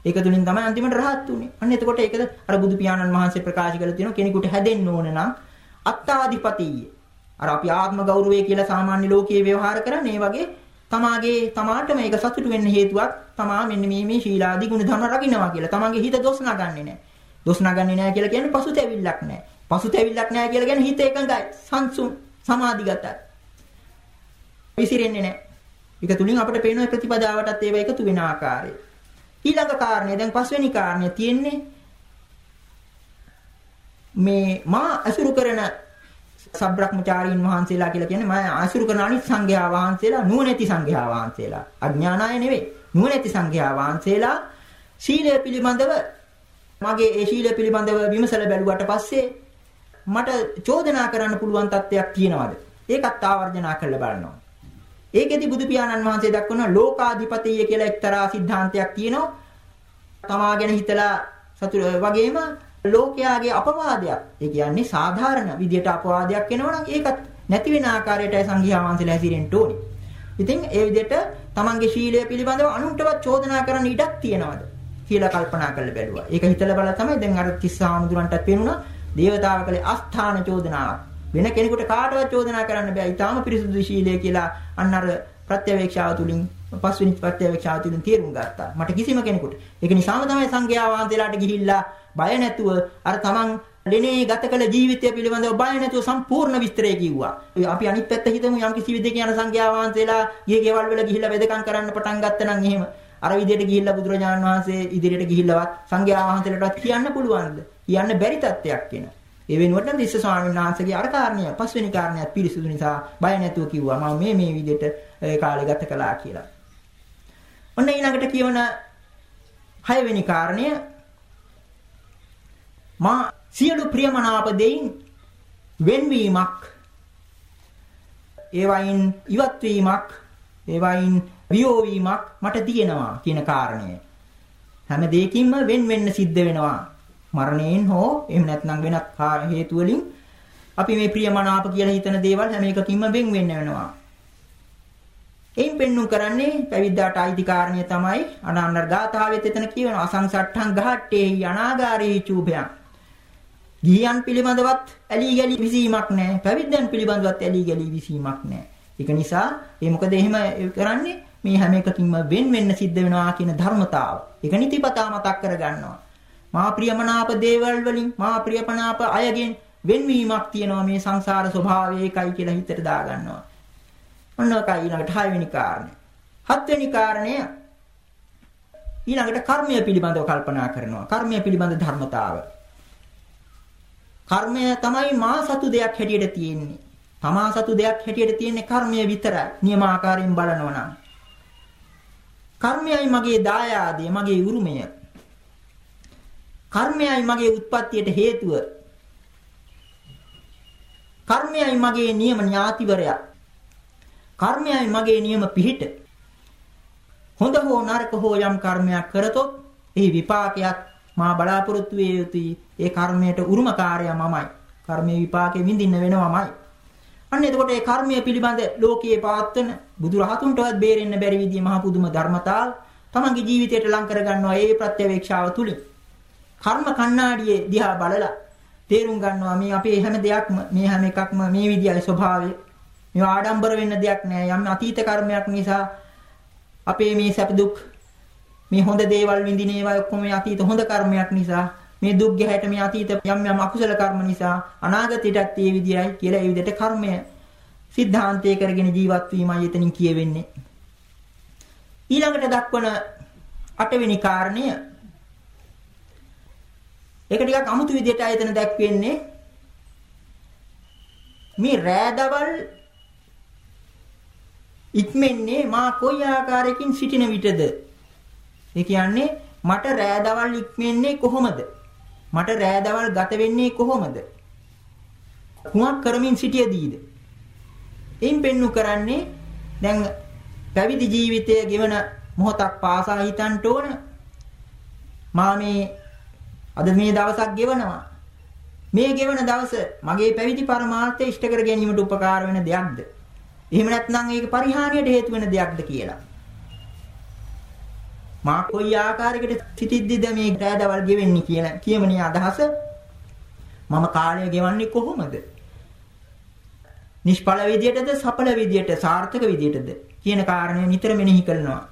ඒක තුලින් තමයි අන්තිමට රහත් උනේ. අන්න එතකොට ඒකද අර බුදු පියාණන් වහන්සේ ප්‍රකාශ කරලා තියෙනවා කෙනෙකුට හැදෙන්න ඕන නම් අත්තාදිපතීය. අර අපි ආත්ම ගෞරවය කියලා සාමාන්‍ය ලෝකයේ ව්‍යවහාර කරන්නේ ඒ වගේ තමාගේ තමාට මේක සතුටු වෙන්න හේතුවක් තමා මෙන්න මේ මේ ශීලාදී ගුණ ධර්ම රකින්නවා කියලා. තමාගේ හිත දොස් නගන්නේ නැහැ. දොස් නගන්නේ නැහැ කියලා කියන්නේ පසුතැවිල්ලක් නැහැ. පසුතැවිල්ලක් නැහැ කියලා කියන්නේ හිත එකඟයි, සංසුන්, සමාධිගතයි. විසිරෙන්නේ නැහැ. ඒක තුලින් අපිට පේන ප්‍රතිපදාවටත් ඒව එකතු වෙන ආකාරය. ඊළඟ කාරණය දැන් පස්වෙනි කාරණය තියෙන්නේ මේ මා අසුරු කරන සබ්‍රක්‍මචාරීන් වහන්සේලා කියලා කියන්නේ මම ආශිරු කරන අනිත් සංඝයා වහන්සේලා නුවණැති සංඝයා වහන්සේලා. අඥානාය නෙවෙයි. නුවණැති සංඝයා වහන්සේලා ශීලය පිළිබඳව මගේ ඒ ශීලය පිළිබඳව විමසලා බැලුවාට පස්සේ මට චෝදනා කරන්න පුළුවන් තත්ත්වයක් තියෙනවද? ඒකත් ආවර්ජනා කරලා බලනවා. ඒකෙදි බුදු පියාණන් වහන්සේ දක්වන ලෝකාධිපතිය කියලා එක්තරා સિદ્ધාන්තයක් තියෙනවා. තමා ගැන හිතලා සතුට වගේම ලෝකයාගේ අපවාදයක්. ඒ කියන්නේ සාධාරණ විදියට අපවාදයක් එනවනම් ඒකත් නැති වෙන ආකාරයටයි සංඝයා වහන්සේලා හැසිරෙන්න ඕනේ. ඉතින් ඒ විදිහට තමන්ගේ ශීලය පිළිබඳව අනුන්ටවත් චෝදනා කරන්න ඉඩක් තියනවද කියලා කල්පනා කරලා බැලුවා. ඒක හිතලා බලලා තමයි දැන් අර කිස්සාමුදුරන්ටත් පේනුණා දේවතාවකලේ අස්ථාන චෝදනාවක්. වෙන කෙනෙකුට කාටවත් චෝදනා කරන්න බෑ. ඊටාම පිරිසුදු ශීලය කියලා අන්න අර ප්‍රත්‍යවේක්ෂාව තුලින් පස්වෙනි ප්‍රත්‍යවේක්ෂාව තුලින් තේරුම් ගත්තා. මට කිසිම කෙනෙකුට. ඒක නිසාම තමයි සංඝයා වහන්සේලාට ගිහිල්ලා බය නැතුව අර තමන් ලෙනේ ගත කළ ජීවිතය පිළිබඳව බය නැතුව සම්පූර්ණ විස්තරය කිව්වා. අපි අනිත් පැත්ත හිතමු යම් කිසි විදිහක යන සංඝයා වහන්සේලා ගියේ ගෙවල් වල ගිහිල්ලා වෙදකම් කරන්න පටන් ගත්තා නම් එහෙම අර විදිහට ගිහිල්ලා බුදුරජාණන් වහන්සේ ඉදිරියට ගිහිල්ලවත් සංඝයා වහන්සේලාටවත් කියන්න පුළුවන්ද? කියන්න බැරි තත්ත්වයක් වෙනවා. ඒ වෙනුවට දිස්ස ස්වාමීන් වහන්සේගේ අර කාරණය පස්වෙනි කාරණයක් පිරිසුදු නිසා බය නැතුව කිව්වා මම මේ මේ විදිහට කාලය ගත කළා කියලා. ඔන්න ඊළඟට කියවන හයවෙනි කාරණය මා සියලු ප්‍රියමනාප දෙයින් වෙන්වීමක් ඒවයින් ඉවත් වීමක් ඒවයින් වියෝ වීමක් මට තියෙනවා කියන කාරණය. හැම දෙයකින්ම වෙන් වෙන්න සිද්ධ වෙනවා. මරණයෙන් හෝ එහෙම නැත්නම් වෙනත් හේතු වලින් අපි මේ ප්‍රියමනාප කියලා හිතන දේවල් හැම එකකින්ම වෙන් වෙන්න වෙනවා. එයින් පෙන්눔 කරන්නේ පැවිද්දාට අයිති කාරණිය තමයි අනාන්නර ගාථාවෙත් එතන කියවන අසංසට්ඨං ගහට්ටේ අනාගාරී චූභයන්. ගියන් පිළිබඳවත් ඇලි ගලි විසීමක් නැහැ. පැවිද්දන් පිළිබඳවත් ඇලි ගලි විසීමක් නැහැ. ඒක නිසා ඒ මොකද එහෙම කරන්නේ මේ හැම එකකින්ම වෙන් වෙන්න සිද්ධ වෙනවා කියන ධර්මතාව. ඒක නිතිපතා මතක් කරගන්නවා. මා ප්‍රියමනාප දේවල් වලින් මා ප්‍රියමනාප අයගෙන් වෙන්වීමක් තියෙනවා මේ සංසාර ස්වභාවය ඒකයි කියලා හිතට දාගන්නවා. ඔන්න ඔකයි ඊළඟට හයවෙනි කාරණය. හත්වෙනි කාරණය ඊළඟට කර්මය පිළිබඳව කල්පනා කරනවා. කර්මය පිළිබඳ ධර්මතාව. කර්මය තමයි මා සතු දෙයක් හැටියට තියෙන්නේ. තමා සතු දෙයක් හැටියට තියෙන්නේ කර්මය විතරයි. නියමාකාරයෙන් බලනවා නම්. කර්මයයි මගේ දායාදය, මගේ උරුමය. කර්මයයි මගේ උත්පත්තියට හේතුව. කර්මයයි මගේ නියම ඥාතිවරයා. කර්මයයි මගේ නියම පිහිට. හොඳ හෝ නරක හෝ යම් කර්මයක් කරතොත් එහි විපාකයක් මා බලාපොරොත්තු වේ යුතුයි. ඒ කර්මයට උරුමකාරයා මමයි. කර්මයේ විපාකෙ විඳින්න වෙනවමයි. අන්න එතකොට ඒ කර්මය පිළිබඳ ලෝකයේ පවත්වන බුදුරහතුන්ටවත් බේරෙන්න බැරි විදිහේ මහ පුදුම ධර්මතාව තමන්ගේ ජීවිතයට ලං කරගන්නවා ඒ ප්‍රත්‍යවේක්ෂාව තුලින්. කර්ම කණ්ණාඩියේ දිහා බලලා තේරුම් ගන්නවා මේ අපේ හැම දෙයක්ම මේ හැම එකක්ම මේ විදියයි ස්වභාවය. මේවා ආඩම්බර වෙන්න දෙයක් නෑ. යම් අතීත කර්මයක් නිසා අපේ මේ සැප දුක් මේ හොඳ දේවල් විඳින ඒවා ඔක්කොම මේ අතීත හොඳ කර්මයක් නිසා මේ දුක් ගැහැට මේ අතීත යම් යම් අකුසල කර්ම නිසා අනාගතයටත් ඒ විදියයි කියලා ඒ විදිහට කර්මය සිද්ධාන්තය කරගෙන ජීවත් වීමයි එතනින් කියවෙන්නේ. ඊළඟට දක්වන අටවෙනි කාරණය ඒක ටිකක් අමුතු විදිහට ආයතන දැක්වෙන්නේ මේ රෑදවල් ඉක්මෙන්නේ මා කොයි ආකාරයකින් සිටින විටද ඒ කියන්නේ මට රෑදවල් ඉක්මෙන්නේ කොහොමද? මට රෑදවල් ගත වෙන්නේ කොහොමද? කුමක් කරමින් සිටියදීද? එයින් පෙන්නු කරන්නේ දැන් පැවිදි ජීවිතය ගෙවන මොහොතක් පාසා හිතන්න ඕන. මා මේ අද මේ දවසක් ගෙවනවා. මේ ගෙවන දවස මගේ පැවිදි පරමාර්ථය ඉෂ්ට කර ගැනීමට උපකාර වෙන දෙයක්ද? එහෙම නැත්නම් ඒක පරිහානියට හේතු වෙන දෙයක්ද කියලා. මා කොයි ආකාරයකට සිටිද්දිද මේ රැදවල් ගෙවෙන්නේ කියලා කියමනේ අදහස මම කාලය ගෙවන්නේ කොහොමද නිෂ්ඵල විදියටද සඵල විදියට සාර්ථක විදියටද කියන කාරණය නිතර මෙනෙහි කරනවා.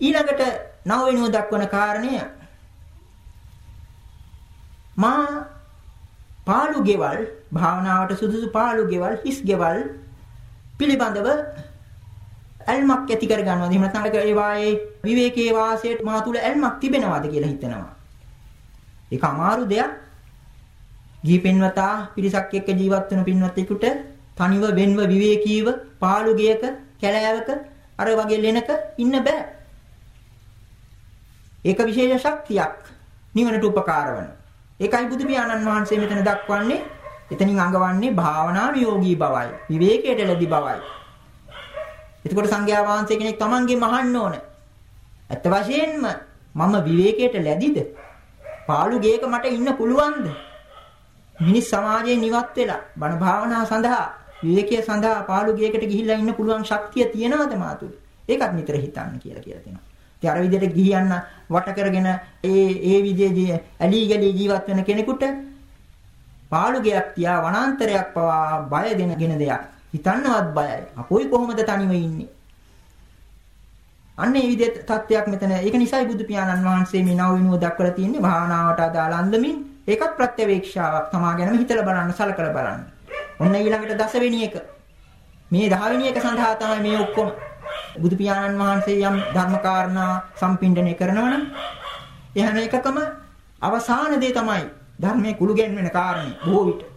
ඊළඟට නව වෙනුව දක්වන කාරණය මා පාළු ගෙවල් භාවනාවට සුදුසු පාළු ගෙවල් හිස් ගෙවල් පිළිබඳව ඇල්මක් ඇති කර ගන්නවා. එහෙම නැත්නම් ඒ වායේ විවේකයේ වාසයට මා තුල ඇල්මක් තිබෙනවද කියලා හිතනවා. ඒක අමාරු දෙයක්. ගිහි පින්වතා පිරිසක් එක්ක ජීවත් වෙන පින්වත්ෙකුට තනිව වෙන්ව විවේකීව පාළු ගියක කැලෑවක අර වගේ ලෙනක ඉන්න බෑ. ඒක විශේෂ ශක්තියක් නිවනට උපකාර වෙන. ඒකයි බුදු පියාණන් වහන්සේ මෙතන දක්වන්නේ එතනින් අඟවන්නේ භාවනානුයෝගී බවයි විවේකයට ලැබි බවයි. එතකොට සංඝයා වහන්සේ කෙනෙක් Tamanගෙන් අහන්න ඕන. ඇත්ත වශයෙන්ම මම විවේකයට ලැබිද? පාළු ගේක මට ඉන්න පුළුවන්ද? මිනිස් සමාජයෙන් ඉවත් වෙලා බණ භාවනා සඳහා විවේකයේ සඳහා පාළු ගේකට ගිහිල්ලා ඉන්න පුළුවන් ශක්තිය තියෙනවද මාතුල? ඒකත් නිතර හිතන්න කියලා කියලා තියෙනවා. ඉතින් අර විදිහට ගිහියන්න වට කරගෙන ඒ ඒ විදිහේ ඇලි ගලි ජීවත් වෙන කෙනෙකුට පාළු ගයක් තියා වනාන්තරයක් පවා බය දෙනගෙන දෙයක්. හිතන්නවත් බයයි. අපොයි කොහොමද තනිව ඉන්නේ? අන්න ඒ විදිහට තත්ත්වයක් මෙතන. ඒක නිසායි බුදු පියාණන් වහන්සේ මේ නව විනුව දක්වලා තියෙන්නේ භාවනාවට අදාළ අන්දමින් ඒකත් ප්‍රත්‍යවේක්ෂාවක් තමා ගැනම හිතලා බලන්න සලකලා බලන්න. ඔන්න ඊළඟට දසවෙනි එක. මේ 10 වෙනි එක සඳහා තමයි මේ ඔක්කොම බුදු පියාණන් වහන්සේ යම් ධර්මකාරණා සම්පින්ඩණය කරනවනම් ඒ හැම එකකම අවසාන දේ තමයි ධර්මයේ කුළු ගැන්වෙන කාරණේ බොහෝ විට.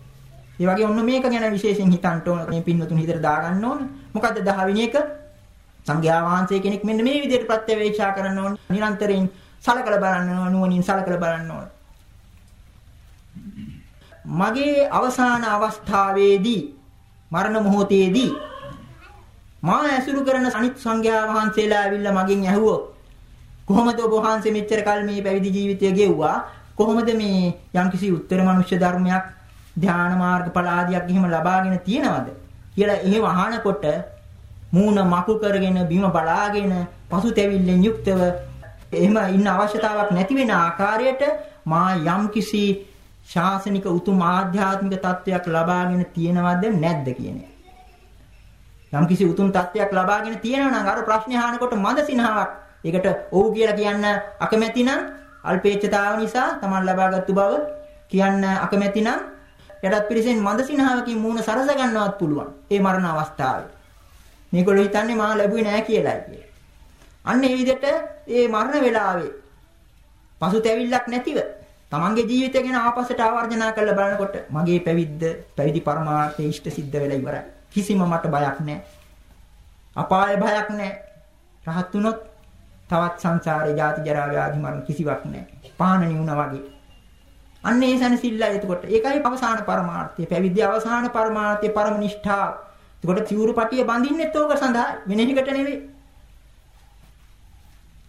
ඒ වගේ ඔන්න මේක ගැන විශේෂයෙන් හිතන්න ඕන මේ පින්වතුන් හිතට දාගන්න ඕන. මොකද්ද 10 වෙනි එක? සංඝයා වහන්සේ කෙනෙක් මෙන්න මේ විදිහට ප්‍රත්‍යවේක්ෂා කරන්න ඕන. නිරන්තරයෙන් සලකලා බලන්න ඕන නුවණින් සලකලා බලන්න ඕන. මගේ අවසාන අවස්ථාවේදී මරණ මොහොතේදී මා ඇසුරු කරන අනිත් සංඝයා වහන්සේලා ඇවිල්ලා මගෙන් ඇහුවොත් කොහොමද ඔබ වහන්සේ මෙච්චර කල් මේ පැවිදි ජීවිතය ගෙව්වා කොහොමද මේ යම්කිසි උත්තර මනුෂ්‍ය ධර්මයක් ධානා මාර්ගඵල ආදියක් එහෙම ලබාගෙන තියෙනවද කියලා එහෙම අහනකොට මූණ මකු කරගෙන බිම බලාගෙන පසුතැවිල්ලෙන් යුක්තව එහෙම ඉන්න අවශ්‍යතාවක් නැති වෙන ආකාරයට මා යම්කිසි ශාසනික උතුම් ආධ්‍යාත්මික තත්වයක් ලබාගෙන තියෙනවද නැද්ද කියන එක. යම්කිසි උතුම් තත්වයක් ලබාගෙන තියෙනවා නම් අර ප්‍රශ්නේ අහනකොට මද සිනහාවක්. ඒකට ඔව් කියලා කියන්න අකමැති නම් අල්පේච්ඡතාව නිසා Taman ලබාගත්තු බව කියන්න අකමැති නම් යටත් පිළිසෙන් මද සිනහාවකින් මූණ සරස ගන්නවත් පුළුවන්. ඒ මරණ අවස්ථාවේ. මේගොල්ලෝ හිතන්නේ මා ලැබුවේ නෑ කියලායි කියලා. අන්න ඒ විදිහට ඒ මරණ වෙලාවේ පසුතැවිල්ලක් නැතිව තමන්ගේ ජීවිතය ගැන ආපස්සට ආවර්ජනා කරලා බලනකොට මගේ පැවිද්ද පැවිදි පරමාර්ථය ඉෂ්ට සිද්ධ වෙලා ඉවරයි. කිසිම මට බයක් නැහැ. අපාය බයක් නැහැ. රහත් වුණොත් තවත් සංසාරේ ජාති ජරා ව්‍යාධි මරණ කිසිවක් නැහැ. පාන නිවුණා වගේ. අන්න ඒ සනසිල්ල එතකොට ඒකයි අවසාන පරමාර්ථය. පැවිදි අවසාන පරමාර්ථය පරම නිෂ්ඨාව. එතකොට සිවුරු පටිය බඳින්නෙත් ඕක සඳහා වෙන එකකට නෙවෙයි.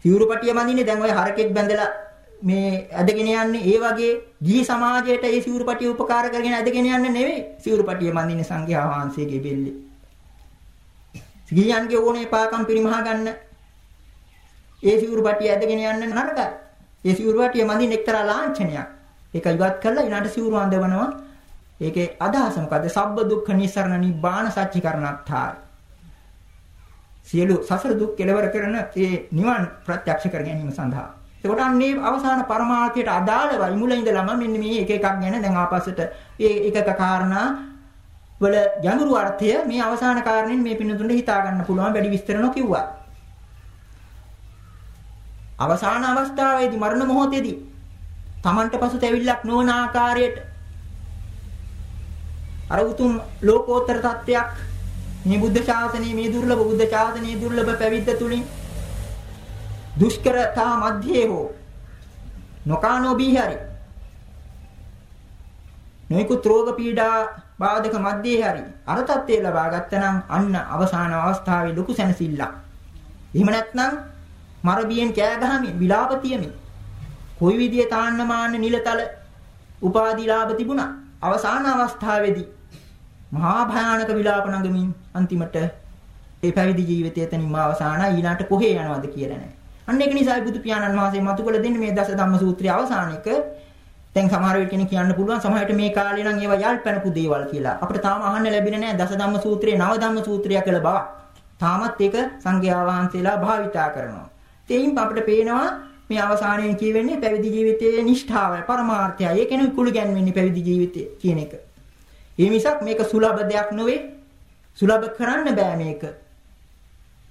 සිවුරු පටිය බඳින්නේ දැන් ඔය හරකෙක් බැඳලා මේ ඇදගෙන යන්නේ ඒ වගේ ගිහි සමාජයට ඒ සිවුරුපටිය උපකාර කරගෙන ඇදගෙන යන්නේ නෙවෙයි සිවුරුපටිය මන්දින්නේ සංඝයා වහන්සේගේ බෙල්ලේ. ගිහියන්ගේ ඕනේ පාකම් පිරිමහ ගන්න ඒ සිවුරුපටිය ඇදගෙන යන්න නරකයි. ඒ සිවුරුපටිය මන්දින්න එක්තරා ලාංඡනයක්. ඒක ඉවත් කරලා ඊළඟට සිවුරු අඳවනවා. ඒකේ අදහස මොකද්ද? සබ්බ දුක්ඛ නිස්සරණ නිබ්බාන සච්චිකරණත්තාය. සියලු සසර දුක් කෙලවර කරන ඒ නිවන් ප්‍රත්‍යක්ෂ කර ගැනීම සඳහා. එතකොට අන්නේ අවසාන පරමාර්ථයට අදාළවයි මුල ඉඳලම මෙන්න මේ එක එකක් ගැන දැන් ආපස්සට ඒ එකක කාරණා වල ගැඹුරු අර්ථය මේ අවසාන කාරණෙන් මේ පින්නතුන්ට හිතා ගන්න පුළුවන් වැඩි විස්තර නොකියුවා. අවසාන අවස්ථාවේදී මරණ මොහොතේදී Tamanට පසුතැවිල්ලක් නොවන ආකාරයට අර උතුම් ලෝකෝත්තර තත්වයක් මේ බුද්ධ ශාසනයේ මේ දුර්ලභ බුද්ධ ශාසනයේ දුර්ලභ පැවිද්ද තුලින් දුෂ්කරතා මැද්දේ හෝ නොකානෝ බීහරි නොයිකුත් රෝග පීඩා බාධක මැද්දේ හරි අර තත්ත්වය ලබා ගත්තනම් අන්න අවසාන අවස්ථාවේ ලොකු සැනසෙල්ලක්. එහෙම නැත්නම් මරබියෙන් කෑ ගහමින් විලාප තියමින් කොයි විදිහේ තාන්න මාන්න නිලතල උපාධි ලාභ තිබුණා. අවසාන අවස්ථාවේදී මහා භයානක විලාප නගමින් අන්තිමට ඒ පැවිදි ජීවිතය එතනින්ම අවසానයි ඊළාට කොහේ යනවද කියලා නැහැ. අන්න ඒක නිසායි බුදු පියාණන් වහන්සේ මතු කළ දෙන්නේ මේ දස ධම්ම සූත්‍රයේ අවසාන එක. දැන් සමහර වෙලට කෙනෙක් කියන්න පුළුවන් සමහරට මේ කාලේ නම් ඒවා යල් පැනපු දේවල් කියලා. අපිට තාම අහන්න ලැබෙන්නේ නැහැ දස ධම්ම සූත්‍රයේ නව ධම්ම සූත්‍රය කියලා බව. තාමත් ඒක සංඝයා වහන්සේලා භාවිතා කරනවා. එයින් අපිට පේනවා මේ අවසානයේ කියවෙන්නේ පැවිදි ජීවිතයේ නිෂ්ඨාවයි පරමාර්ථයයි. ඒ කියන්නේ කුළු ගැන්වෙන්නේ පැවිදි ජීවිතය කියන එක. ඒ මිසක් මේක සුලභ දෙයක් නෙවෙයි. සුලභ කරන්න බෑ මේක.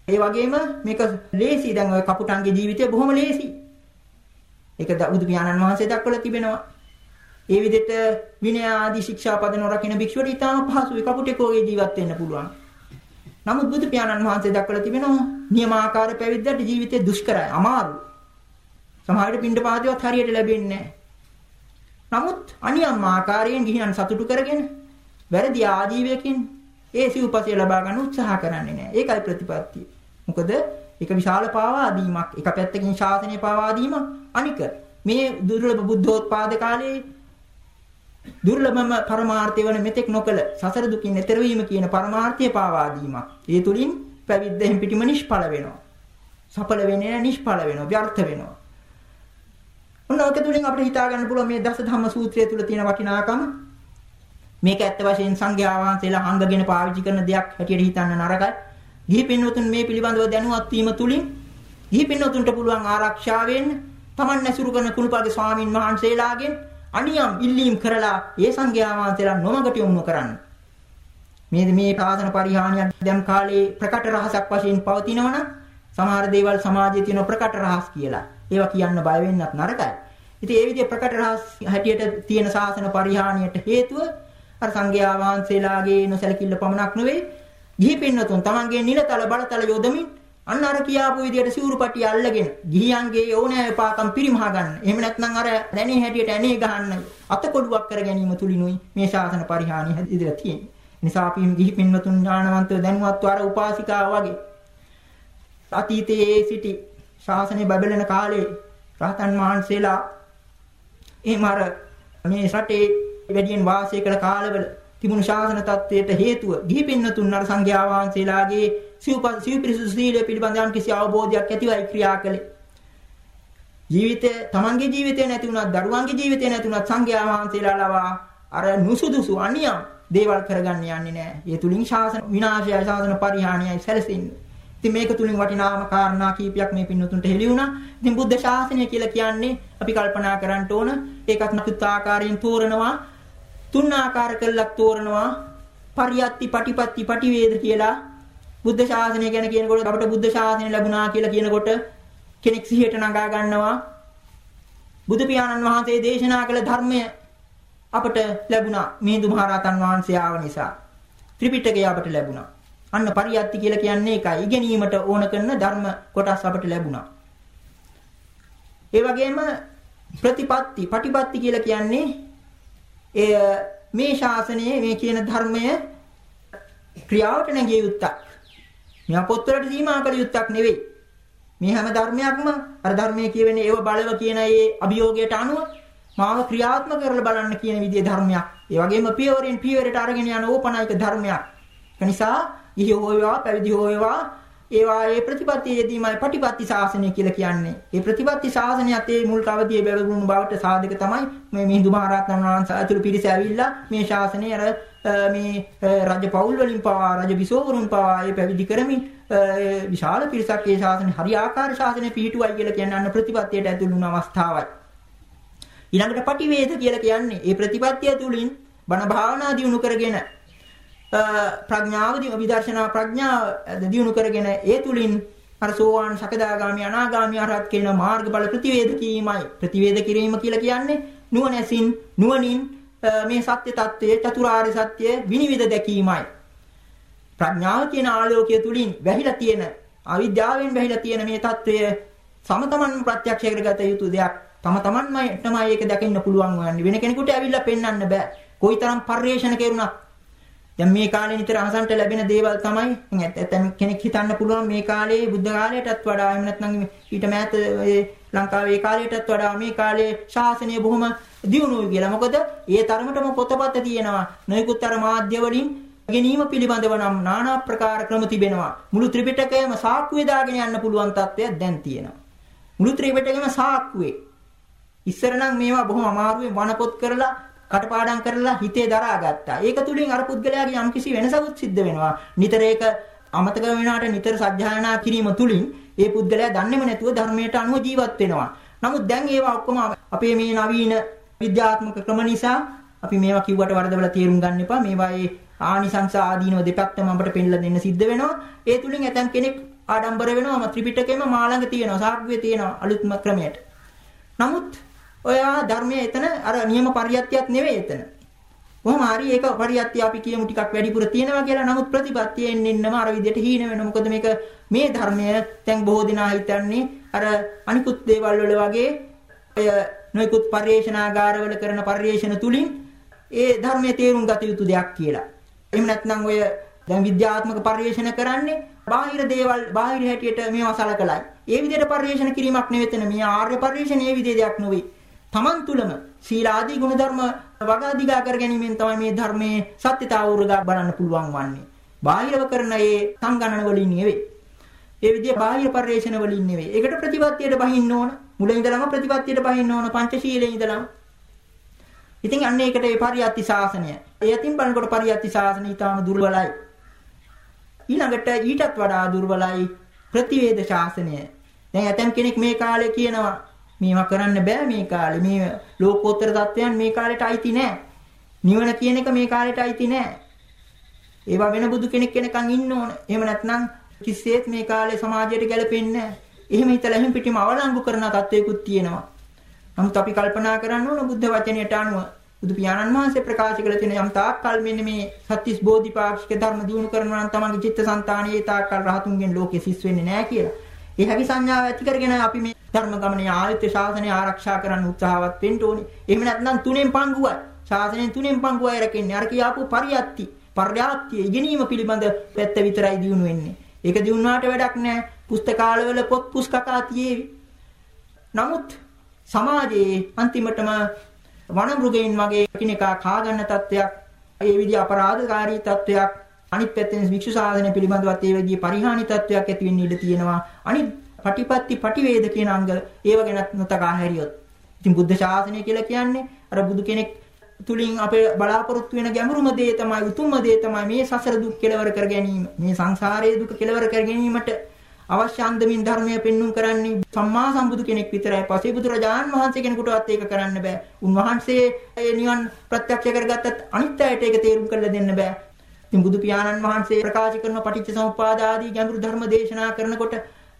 ඒ වගේම මේක ලේසි දැන් ඔය කපුටන්ගේ ජීවිතය බොහොම ලේසි. ඒක බුදු පියාණන් වහන්සේ දක්වලා තිබෙනවා. ඒ විදිහට විනය ආදී ශික්ෂාපද නොරකින භික්ෂුවට ඉතාම පහසුයි කපුටෙකෝගේ ජීවත් වෙන්න පුළුවන්. නමුත් බුදු පියාණන් වහන්සේ දක්වලා තිබෙනවා නියමාකාර පැවිද්දට ජීවිතේ දුෂ්කරයි, අමාරුයි. සමහරවිට පින්ඩ පාදේවත් හරියට ලැබෙන්නේ නැහැ. නමුත් අනියම් ආකාරයෙන් ගිහින් සතුටු කරගෙන වැරදි ආජීවයකින් ඒ සිව්පසය ලබා ගන්න උත්සාහ කරන්නේ නැහැ. ඒකයි ප්‍රතිපත්තිය. මොකද ඒක විශාල පාවා දීමක්. එක පැත්තකින් ශාසනය පාවා දීමක්. අනික මේ දුර්ලභ බුද්ධෝත්පාද කාලයේ දුර්ලභම පරමාර්ථය වන මෙතෙක් නොකල සසර දුකින් එතර වීම කියන පරමාර්ථය පාවා දීමක්. ඒ තුලින් පැවිද්දෙන් පිටිම නිෂ්ඵල වෙනවා. සඵල වෙන්නේ නිෂ්ඵල වෙනවා, ව්‍යර්ථ වෙනවා. ඔන්න ඔක තුලින් අපිට හිතා ගන්න පුළුවන් මේ දස ධම්ම සූත්‍රය තුල තියෙන වටිනාකම මේක ඇත්ත වශයෙන් සංඝයා වහන්සේලා හංගගෙන පාවිච්චි කරන දෙයක් හැටියට හිතන්න නරකයි. ගිහි පින්වතුන් මේ පිළිබඳව දැනුවත් වීම තුලින් ගිහි පින්වතුන්ට පුළුවන් ආරක්ෂා වෙන්න Taman නැසුරු කරන කුණුපල්ගේ ස්වාමින් වහන්සේලාගෙන් අනියම් ඉල්ලීම් කරලා ඒ සංඝයා වහන්සේලා නොමගට යොමු කරන්න. මේ මේ සාසන පරිහානියක් දැන් කාලේ ප්‍රකට රහසක් වශයෙන් පවතිනවනම් සමහර දේවල් සමාජයේ තියෙන ප්‍රකට රහස් කියලා. ඒවා කියන්න බය වෙන්නත් නරකයි. ඉතින් ඒ විදිහේ ප්‍රකට රහස් හැටියට තියෙන සාසන පරිහානියට හේතුව අර සංඝයා වහන්සේලාගේ නොසලකිල්ල පමණක් නෙවෙයි ගිහි පින්නතුන් තමන්ගේ නිලතල බලතල යොදමින් අන්න අර කියාපු විදිහට සිවුරුපටි අල්ලගෙන ගිහියන්ගේ ඕනෑ පාකම් පිරිමහ ගන්න. එහෙම නැත්නම් අර දැනේ හැටියට ඇනේ ගහන්න අතකොඩුවක් කර ගැනීම තුලිනුයි මේ ශාසන පරිහානිය ඉදිරියට තියෙන්නේ. නිසා අපි ගිහි පින්නතුන් ඥානවන්තව දැනුවත්ව අර උපාසිකාව වගේ අතීතයේ සිටි ශාසනය බබලන කාලේ රහතන් වහන්සේලා එහෙම අර මේ රටේ වැඩියෙන් වාසය කළ කාලවල තිබුණු ශාසන තත්වයට හේතුව ගිහි පින්නතුන් අර සංඝයා වහන්සේලාගේ සිව්පස් සිව්පිරිසුදු සීලය පිළිබඳ යම් කිසි අවබෝධයක් ඇතිවයි ක්‍රියා කළේ. ජීවිතේ තමන්ගේ ජීවිතේ නැති වුණත් දරුවන්ගේ ජීවිතේ නැති වුණත් සංඝයා වහන්සේලා ලවා අර නුසුදුසු අනියම් දේවල් කරගන්න යන්නේ නැහැ. ඒ තුලින් ශාසන විනාශය ශාසන පරිහානියයි සැලසෙන්නේ. ඉතින් මේක තුලින් වටිනාම කාරණා කීපයක් මේ පින්නතුන්ට හෙළි වුණා. ඉතින් බුද්ධ ශාසනය කියලා කියන්නේ අපි කල්පනා කරන්න ඕන. ඒකත් නකුත් ආකාරයෙන් තෝරනවා. තුන් ආකාර කළක් තෝරනවා. පරියත්ති පටිපත්ති පටිවේද කියලා. බුද්ධ ශාසනය ගැන කියනකොට අපට බුද්ධ ශාසනය ලැබුණා කියලා කියනකොට කෙනෙක් සිහියට නගා ගන්නවා. බුදු පියාණන් වහන්සේ දේශනා කළ ධර්මය අපට ලැබුණා. මිහිඳු මහරහතන් වහන්සේ ආව නිසා. ත්‍රිපිටකය අපට ලැබුණා. අන්න පරියත්ති කියලා කියන්නේ ඒකයි ඉගෙනීමට ඕන කරන ධර්ම කොටස් අපට ලැබුණා ඒ වගේම ප්‍රතිපත්ති පටිපත්ති කියලා කියන්නේ එය මේ ශාසනයේ මේ කියන ධර්මය ක්‍රියාවට නැගිය යුත්තක්. මෙයා පොත්වලට සීමා කළ යුත්තක් නෙවෙයි. මේ හැම ධර්මයක්ම අර ධර්මයේ කියවෙන්නේ ඒව බලව කියන ඒ අභියෝගයට අනුව මාව ක්‍රියාත්මක කරලා බලන්න කියන විදිහේ ධර්මයක්. ඒ වගේම පියවරෙන් පියවරට අරගෙන යන ඕපනායක ධර්මයක්. ඒ නිසා ඉහි හොයවා පැවිදි හොයවා ඒවා ඒ ප්‍රතිපත්තියේදීමයි පටිපත්ති ශාසනය කියලා කියන්නේ. ඒ ප්‍රතිපත්ති ශාසනයත් ඒ මුල් කවදියේ බැලුණු බවට සාධක තමයි මේ මිහිඳු මහරහතන් වහන්සේ අතුළු පිරිස ඇවිල්ලා මේ ශාසනය අර මේ රජ පවුල් වලින් පවා රජ විසෝවරුන් පවා ඒ පැවිදි කරමින් විශාල පිරිසක් ඒ ශාසනය හරි ආකාර ශාසනය පිහිටුවයි කියලා කියන අන්න ප්‍රතිපත්තියට ඇතුළු වුණ අවස්ථාවයි. ඊළඟට පටිවේද කියලා කියන්නේ ඒ ප්‍රතිපත්තිය තුළින් බණ භාවනා දියුණු කරගෙන ප්‍රඥාව විදර්ශනා ප්‍රඥාව දියුණු කරගෙන ඒ තුලින් අර සෝවාන් සකදාගාමි අනාගාමි අරහත් කියන මාර්ගඵල ප්‍රතිවේද කීමයි. ප්‍රතිවේද කිරීම කියලා කියන්නේ නුවණැසින් නුවණින් මේ සත්‍ය తත්වයේ චතුරාර්ය සත්‍ය විනිවිද දැකීමයි. ප්‍රඥාව කියන ආලෝකය තුලින් වැහිලා තියෙන අවිද්‍යාවෙන් වැහිලා තියෙන මේ తත්වය සමතමන් ප්‍රත්‍යක්ෂ කරගත යුතු දෙයක්. තම තමන්මයි තමයි ඒක දකින්න පුළුවන් වන්නේ. වෙන කෙනෙකුට ඇවිල්ලා පෙන්වන්න බෑ. කොයිතරම් පරිේශන කෙරුණත් දැන් මේ කාලේ නිතර අහසන්ට ලැබෙන දේවල් තමයි ඇත්තටම කෙනෙක් හිතන්න පුළුවන් මේ කාලේ බුද්ධ කාලයටත් වඩා එහෙම නැත්නම් ඊට මෑත ලංකාවේ කාලයටත් වඩා මේ කාලේ ශාසනය බොහොම දියුණුයි කියලා. මොකද ඒ තරමටම පොතපත තියෙනවා. නොයෙකුත් අර මාධ්‍ය වලින් ගැනීම පිළිබඳව නම් নানা ආකාර ක්‍රම තිබෙනවා. මුළු ත්‍රිපිටකයම සාක්කුවේ දාගෙන යන්න පුළුවන් තත්ත්වයක් දැන් තියෙනවා. මුළු ත්‍රිපිටකයම සාක්කුවේ. ඉස්සර නම් මේවා බොහොම අමාරුවෙන් වනපොත් කරලා කටපාඩම් කරලා හිතේ දරාගත්තා. ඒක තුලින් අර පුද්ගලයාගේ යම්කිසි වෙනසකුත් සිද්ධ වෙනවා. නිතර ඒක අමතක වෙනාට නිතර සත්‍යයනා කිරීම තුලින් ඒ පුද්ගලයා දන්නේම නැතුව ධර්මයට අනුව ජීවත් වෙනවා. නමුත් දැන් ඒවා ඔක්කොම අපේ මේ නවීන විද්‍යාත්මක ක්‍රම නිසා අපි මේවා කිව්වට වරදවලා තේරුම් ගන්න එපා. මේවා ඒ ආනිසංස ආදීනව දෙපැත්තම අපිට පෙන්ලා දෙන්න සිද්ධ වෙනවා. ඒ තුලින් ඇතම් කෙනෙක් ආඩම්බර වෙනවා. ත්‍රිපිටකයේම මාළඟ තියෙනවා. සාක්කුවේ තියෙනවා අලුත්ම ක්‍රමයට. නමුත් ඔයා ධර්මයේ එතන අර නියම පරියත්තියක් නෙවෙයි එතන. කොහොම හරි ඒක පරියත්තිය අපි කියමු ටිකක් වැඩිපුර තියෙනවා කියලා. නමුත් ප්‍රතිපත්තියෙන් එන්නම අර විදිහට හීන වෙනවා. මොකද මේක මේ ධර්මය දැන් බොහෝ දෙනා හිතන්නේ අර අනිකුත් දේවල් වල වගේ ඔය නොයෙකුත් පරිේශනාගාරවල කරන පරිේශන තුලින් ඒ ධර්මයේ තේරුම් ගත යුතු දෙයක් කියලා. එහෙම නැත්නම් ඔය දැන් විද්‍යාත්මක පරිශන කරන්නේ බාහිර දේවල් බාහිර හැටියට මේවා සලකලයි. ඒ විදිහට පරිශන කිරීමක් නෙවෙතන මේ ආර්ය පරිශන ඒ විදිහේ දෙයක් නෙවෙයි. Taman තුලම සීලාදී ගුණධර්ම වගාදිගා කර ගැනීමෙන් තමයි මේ ධර්මයේ සත්‍යතාව උරගා බලන්න පුළුවන් වන්නේ. බාහිරව කරන ඒ සංගණන වලින් නෙවෙයි. ඒ විදිය බාහිර පරිශ්‍රණ වලින් නෙවෙයි. ඒකට ප්‍රතිපත්තියට බහින්න ඕන. මුල ඉඳලම ප්‍රතිපත්තියට බහින්න ඕන පංචශීලයේ ඉඳලම. ඉතින් අන්න ඒකට ඒ පරියත්ති ශාසනය. ඒ අතින් බලනකොට පරියත්ති ශාසනය ඊටාම දුර්වලයි. ඊළඟට ඊටත් වඩා දුර්වලයි ප්‍රතිවේද ශාසනය. දැන් ඇතම් කෙනෙක් මේ කාලේ කියනවා මේවා කරන්න බෑ මේ කාලේ. මේ ලෝකෝත්තර தත්වයන් මේ කාලේට අයිති නෑ. නිවන කියන එක මේ කාලේට අයිති නෑ. ඒවා වෙන බුදු කෙනෙක් කෙනකන් ඉන්න ඕන. එහෙම නැත්නම් කිසිසේත් මේ කාලේ සමාජයට ගැලපෙන්නේ නෑ. එහෙම හිතලා එහෙම පිටිම අවලංගු කරන තත්වයකුත් තියෙනවා. නමුත් අපි කල්පනා කරන්න ඕන බුද්ධ වචනයට අනුව බුදු පියාණන් වහන්සේ ප්‍රකාශ කළ තියෙන යම් තාක්කල් මෙන්න මේ සත්‍තිස් බෝධිපාක්ෂික ධර්ම දිනු කරනවා නම් තමන්ගේ චිත්තසංතානයේ තාක්කල් රහතුන්ගෙන් ලෝකෙ සිස් වෙන්නේ නැහැ කියලා. ඒ හැකි සංඥාව ඇති කරගෙන අපි මේ ධර්ම ගමනේ ආයත්‍ය ශාසනය ආරක්ෂා කරන්න උත්සාහවත් වෙන්න ඕනේ. එහෙම නැත්නම් තුනෙන් පංගුවයි. ශාසනයෙන් තුනෙන් පංගුවයි රැකෙන්නේ. අර කියාපු පරියත්ති, පර්යාත්‍ය ඉගෙනීම පිළිබඳ පැත්ත විතරයි දිනු වෙන්නේ. ඒක දිනුනාට වැඩක් නැහැ. පුස්තකාලවල පොත් පුස්කකා තියේවි. නමුත් සමාජයේ අන්තිමටම වන මෘගයන් වගේ කිනකා කා ගන්න තත්ත්වයක්, ඒ විදිහ අපරාධකාරී තත්ත්වයක් අනිත් පැත්තෙන් වික්ෂු සාධන පිළිබඳවත් ඒ වගේ පරිහානි තත්වයක් ඇති වෙන්න ඉඩ තියෙනවා. අනිත් පටිපත්ති පටිවේද කියන අංග ඒව ගැනත් නොතකා හැරියොත්. ඉතින් බුද්ධ ශාසනය කියලා කියන්නේ අර බුදු කෙනෙක් තුලින් අපේ බලාපොරොත්තු වෙන ගැඹුරුම දේ තමයි උතුම්ම දේ තමයි මේ සසර දුක් කෙලවර කර ගැනීම. මේ සංසාරයේ දුක කෙලවර කර ගැනීමට අවශ්‍ය අන්දමින් ධර්මය පෙන්눔 කරන්නේ සම්මා සම්බුදු කෙනෙක් විතරයි. පසේ බුදුරජාණන් වහන්සේ කෙනෙකුටවත් ඒක කරන්න බෑ. උන්වහන්සේ ඒ නිවන් ප්‍රත්‍යක්ෂ කරගත්තත් අනිත් අයට ඒක තේරුම් කරලා දෙන්න බෑ. ඉතින් බුදු පියාණන් වහන්සේ ප්‍රකාශ කරන පටිච්ච සමුප්පාද ආදී ගැඹුරු ධර්ම දේශනා කරනකොට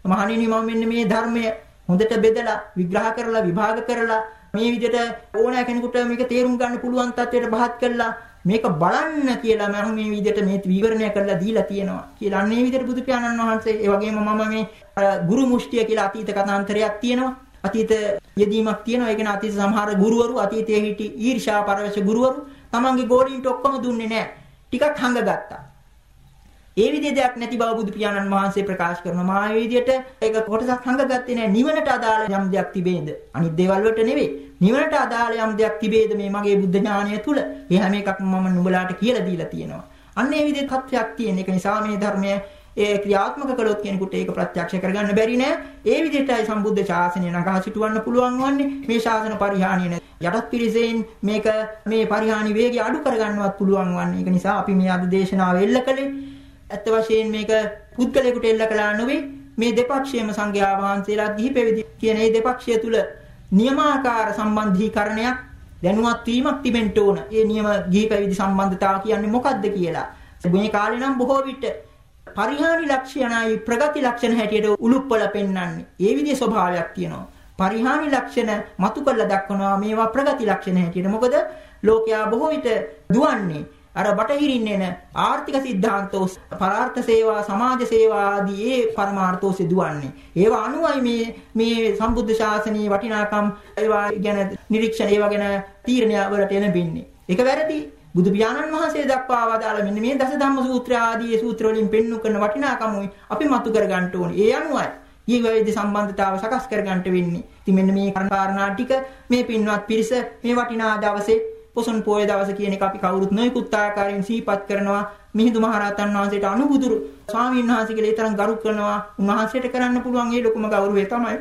මහණෙනි මම මෙන්න මේ ධර්මය හොඳට බෙදලා විග්‍රහ කරලා විභාග කරලා මේ විදිහට ඕනෑ කෙනෙකුට මේක තේරුම් ගන්න පුළුවන් තත්ත්වයට පහත් කරලා මේක බලන්න කියලා මම මේ විදිහට මේ විවරණය කරලා දීලා තියෙනවා කියලා. අන්නේ විදිහට බුදු පියාණන් වහන්සේ ඒ වගේම මම මේ ගුරු මුෂ්ටිය කියලා අතීත කතාන්තරයක් තියෙනවා. අතීත යෙදීමක් තියෙනවා. ඒ කියන්නේ අතීත සමහර ගුරුවරු අතීතයේ හිටි ඊර්ෂා පරවශ ගුරුවරු තමන්ගේ ගෝලීන්ට ඔක්කොම දුන්නේ නැහැ ටිකක් හංගගත්තා. ඒ විදිහේ දෙයක් නැති බව බුදු පියාණන් වහන්සේ ප්‍රකාශ කරනවා. මා මේ විදිහට ඒක කොටසක් හංගගත්තේ නැහැ. නිවනට අදාළ යම් දෙයක් තිබේද? අනිත් දේවල් වලට නෙවෙයි. නිවනට අදාළ යම් දෙයක් තිබේද මේ මගේ බුද්ධ ඥානය තුල? ඒ හැම එකක්ම මම නුඹලාට කියලා දීලා තියෙනවා. අන්න ඒ විදිහේ තත්වයක් තියෙන. ඒක නිසා මේ ධර්මය ඒ ක්‍රියාත්මක කළොත් කෙනෙකුට ඒක ප්‍රත්‍යක්ෂ කරගන්න බැරි නෑ. ඒ විදිහටයි සම්බුද්ධ ශාසනය නගා සිටවන්න පුළුවන් වන්නේ. මේ ශාසන පරිහානිය නැ. යටත් පිරිසෙන් මේක මේ පරිහානි වේගය අඩු කරගන්නවත් පුළුවන් වන්නේ. ඒක නිසා අපි මේ අද දේශනාව එල්ල කළේ ඇත්ත වශයෙන් මේක පුද්ගලයෙකුට එල්ල කළා නෙවෙයි මේ දෙපක්ෂයේම සංඝයා වහන්සේලා ගිහි පැවිදි කියන මේ දෙපක්ෂය තුල නියමාකාර සම්බන්ධීකරණයක් දැනුවත් වීමක් තිබෙන්න ඕන. ඒ නියම ගිහි පැවිදි සම්බන්ධතාව කියන්නේ මොකක්ද කියලා. මේ කාලේ නම් බොහෝ විට පරිහානි ලක්ෂණයි ප්‍රගති ලක්ෂණ හැටියට උලුප්පල පෙන්වන්නේ. ඒ විදිහේ ස්වභාවයක් තියෙනවා. පරිහානි ලක්ෂණ මතු කරලා දක්වනවා මේවා ප්‍රගති ලක්ෂණ හැටියට. මොකද ලෝකයා බොහෝ විට දුවන්නේ අර බටහිරින්නේ නැ ආර්ථික સિદ્ધාන්තෝ පරාර්ථ සේවා සමාජ සේවා ආදී ඒ පරමාර්ථෝ සිදුවන්නේ. ඒවා අනුවයි මේ මේ සම්බුද්ධ ශාසනයේ වටිනාකම් ඒවා ගැන නිරීක්ෂණ ඒවා ගැන තීරණය වලට එළඹෙන්නේ. ඒක වැරදි. බුදු පියාණන් වහන්සේ දක්වා වදාළ මෙන්න මේ දස ධම්ම සූත්‍ර ආදී සූත්‍ර වලින් පෙන්වු කරන වටිනාකමුයි අපි මතු කර ගන්න ඕනේ. ඒ අනුවයි ඊවැයිද සම්බන්ධතාව සකස් කර ගන්නට වෙන්නේ. ඉතින් මෙන්න මේ කාරණා ටික මේ පින්වත් පිරිස මේ වටිනා දවසේ පොසොන් පොය දවස කියන එක අපි කවුරුත් නොයෙකුත් ආකාරයෙන් සිහිපත් කරනවා. මිහිඳු මහරහතන් වහන්සේට අනුබුදුරු ස්වාමීන් වහන්සේ කියලා ඊතරම් ගරු කරනවා. උන්වහන්සේට කරන්න පුළුවන් ඒ ලොකුම ගෞරවය තමයි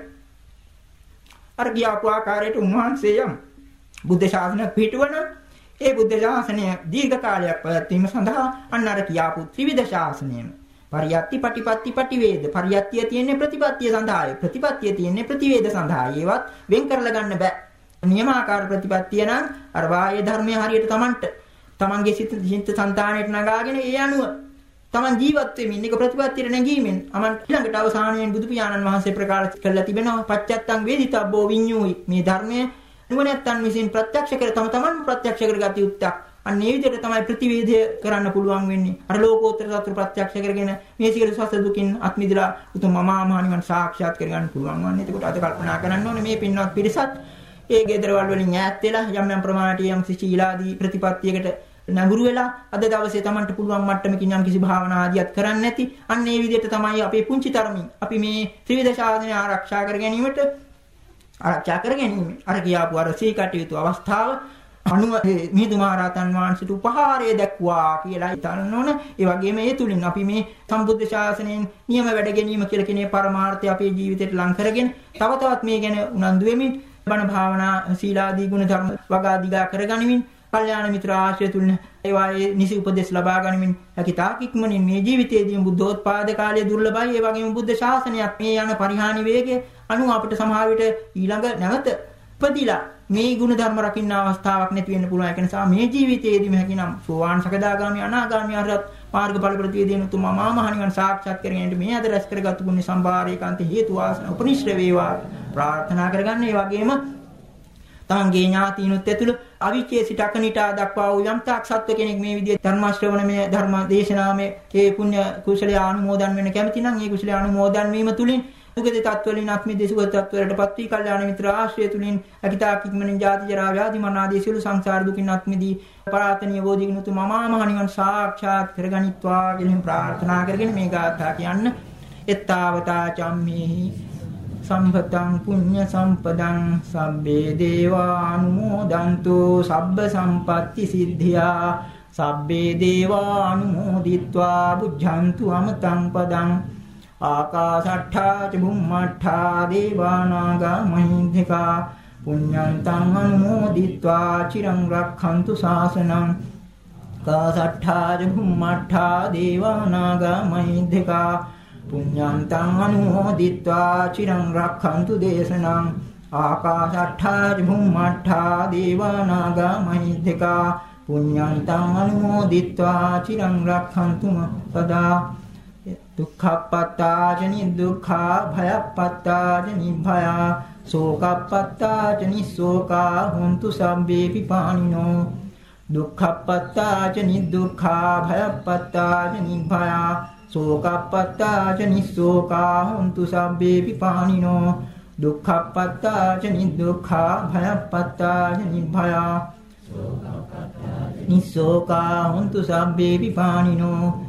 අර ගියාපු ආකාරයට උන්වහන්සේ යම් බුද්ධ ශාසනය පිටවන ඒ බුද්ධ ශාසනය දීර්ඝ කාලයක් පැවැත්වීම සඳහා අන්න අර කියාපු ත්‍රිවිධ ශාසනයම. පරියත්ති පටිපත්ති පටිවේද. පරියත්තිය තියෙන්නේ ප්‍රතිපත්තිය සඳහායි. ප්‍රතිපත්තිය තියෙන්නේ ප්‍රතිවේද සඳහායි. ඒවත් වෙන් කරලා ගන්න බෑ. නියමාකාර ප්‍රතිපත්තිය නම් අර වායේ ධර්මයේ හරියට Tamanට Tamanගේ සිත සිත సంతාණයට නගාගෙන ඒ අනුව Taman ජීවත් වෙමින් එක ප්‍රතිපත්තියට නැගීමෙන් අමන් ඊළඟට අවසානයෙන් බුදු පියාණන් වහන්සේ ප්‍රකාශ කළා තිබෙනවා පච්චත්තං වේදිතබ්බෝ විඤ්ඤූයි මේ ධර්මයේ නුවණැත්තන් විසින් ප්‍රත්‍යක්ෂ කර තම තමන්ම ප්‍රත්‍යක්ෂ කරගත යුත්තක්. අන්න ඒ විදිහට තමයි ප්‍රතිවේධය කරන්න පුළුවන් වෙන්නේ. අර ලෝකෝත්තර සත්‍ය ප්‍රත්‍යක්ෂ කරගෙන මේ සියලු සස දුකින් අත් මිදලා උතුම් මමා නිවන් සාක්ෂාත් කරගන්න පුළුවන් වන්නේ. එතකොට අද කල්පනා කරන්න ඕනේ මේ පින්වත් පිරිසත් ඒ ගෙදරවල වලින් ඈත් වෙලා යම් යම් ප්‍රමාණයට යම් සීලාදී ප්‍රතිපත්තියකට නඟුරු වෙලා අද දවසේ Tamanට පුළුවන් මට්ටමකින් යම් කිසි භාවනා ආදියක් කරන්න නැති අන්න ඒ විදිහට තමයි අපේ පුංචි තරමින් අපි මේ ත්‍රිවිධ ශාසනය ආරක්ෂා කර ගැනීමට ආරක්ෂා කර ගැනීම. අර කියාපු අර සී කටයුතු අවස්ථාව අනුව මිහිඳු මහරහතන් වහන්සේට උපහාරය දැක්වා කියලා හිතන්න ඕන. ඒ වගේම ඒ තුලින් අපි මේ සම්බුද්ධ ශාසනයෙන් නියම වැඩ ගැනීම කියලා කියන පරමාර්ථය අපේ ජීවිතයට ලං කරගෙන තව තවත් මේ ගැන උනන්දු වෙමින් බණ භාවනා සීලාදී ගුණ ධර්ම වගා දිගා කරගනිමින් කල්යාණ මිත්‍ර ආශ්‍රය තුලින් ඒවායේ නිසි උපදෙස් ලබා ගනිමින් හැකිතාක් ඉක්මනින් මේ ජීවිතයේදී බුද්ධෝත්පාද කාලයේ දුර්ලභයි. ඒ වගේම බුද්ධ ශාසනයක් මේ යන පරිහානි වේගය අනුව අපිට සමහර විට ඊළඟ නැවත උපදිලා මේ ගුණ ධර්ම රකින්න අවස්ථාවක් නැති වෙන්න පුළුවන්. ඒක නිසා මේ ජීවිතයේදීම හැකිනම් සෝවාන් සකදාගාමි අනාගාමි අරහත් මාර්ගඵල ප්‍රතිවේදීන උතුම් මහා මහණිවන් සාක්ෂාත් කරගන්නට මේ අද රැස් කරගත්තු පුණ්‍ය සම්භාරයකාන්ත හේතු වාසන උපනිශ්‍ර වේවා. ප්‍රාර්ථනා කරගන්න ඒ වගේම තමන්ගේ ඥාතීනුත් ඇතුළු අවිචේ සිට අකනිටා දක්වා වූ යම් තාක් සත්ව කෙනෙක් මේ විදිහේ ධර්ම ශ්‍රවණමය ධර්ම දේශනාමය ඒ පුණ්‍ය කුසලයේ ආනුමෝදන් වෙන්න කැමති නම් ඒ කුසලයේ ආනුමෝදන් වීම තුලින් සුගති තත්වලින් අත්මිදේ සුගත තත්වවලටපත් වී කල්යාණ මිත්‍ර ආශ්‍රය තුලින් අකිතා කික්මනින් ජාති ජරා ව්‍යාධි මරණ ආදී සියලු සංසාර දුකින් අත්මිදී පරාතනීය බෝධිගුණතු මමා මහ නිවන් සාක්ෂාත් කරගනිත්වා කියලා ප්‍රාර්ථනා කරගෙන මේ ගාථා කියන්න. එත්තාවතා චම්මේහි සම්පතං පුඤ්ඤ සම්පදං සබ්බේ දේවා අනුමෝදන්තු සබ්බ සම්පatti සිද්ධියා සබ්බේ දේවා අනුමෝදිත්වා බුද්ධන්තු අමතං පදං ආකාශට්ඨා ච බුම්මට්ඨා දේවානාගා මහින්దికා පුඤ්ඤං තං අනුමෝදිත්වා චිරං රක්ඛන්තු ශාසනං ආකාශට්ඨා ච බුම්මට්ඨා දේවානාගා මහින්దికා පුඤ්ඤං තං අනුමෝදිත්වා චිරං රක්ඛන්තු දේශනං ආකාශට්ඨා ච බුම්මට්ඨා දේවානාගා මහින්దికා පුඤ්ඤං තං අනුමෝදිත්වා චිරං රක්ඛන්තු සදා දුක්ඛප්පත්තාච නිදුක්ඛා භයප්පත්තාච නිභයා සෝකප්පත්තාච නිසෝකා හුන්තු සම්බේපි පානිනෝ දුක්ඛප්පත්තාච නිදුක්ඛා භයප්පත්තාච නිභයා සෝකප්පත්තාච නිසෝකා හුන්තු සම්බේපි පානිනෝ දුක්ඛප්පත්තාච නිදුක්ඛා භයප්පත්තාච නිභයා නිසෝකා හුන්තු සම්බේපි පානිනෝ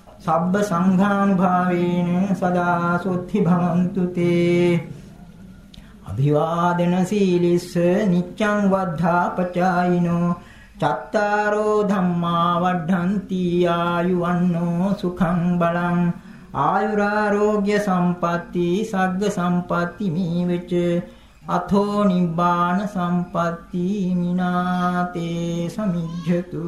සබ්බ සංඝානුභාවේන සදා සොත්ති භවන්තු තේ. අභිවාදන සීලිස්ස නිච්ඡං වද්ධා පචායිනෝ. චත්තාරෝ ධම්මා වඩ්ඩಂತಿ ආයුවන්නෝ සුඛං බලං. ආයුරාෝග්‍ය සම්පatti සග්ග සම්පatti මීවෙච. අතෝ නිබ්බාන සම්පatti මිනාතේ සමිජ්ජතු.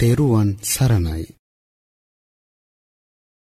තෙරුවන් සරණයි.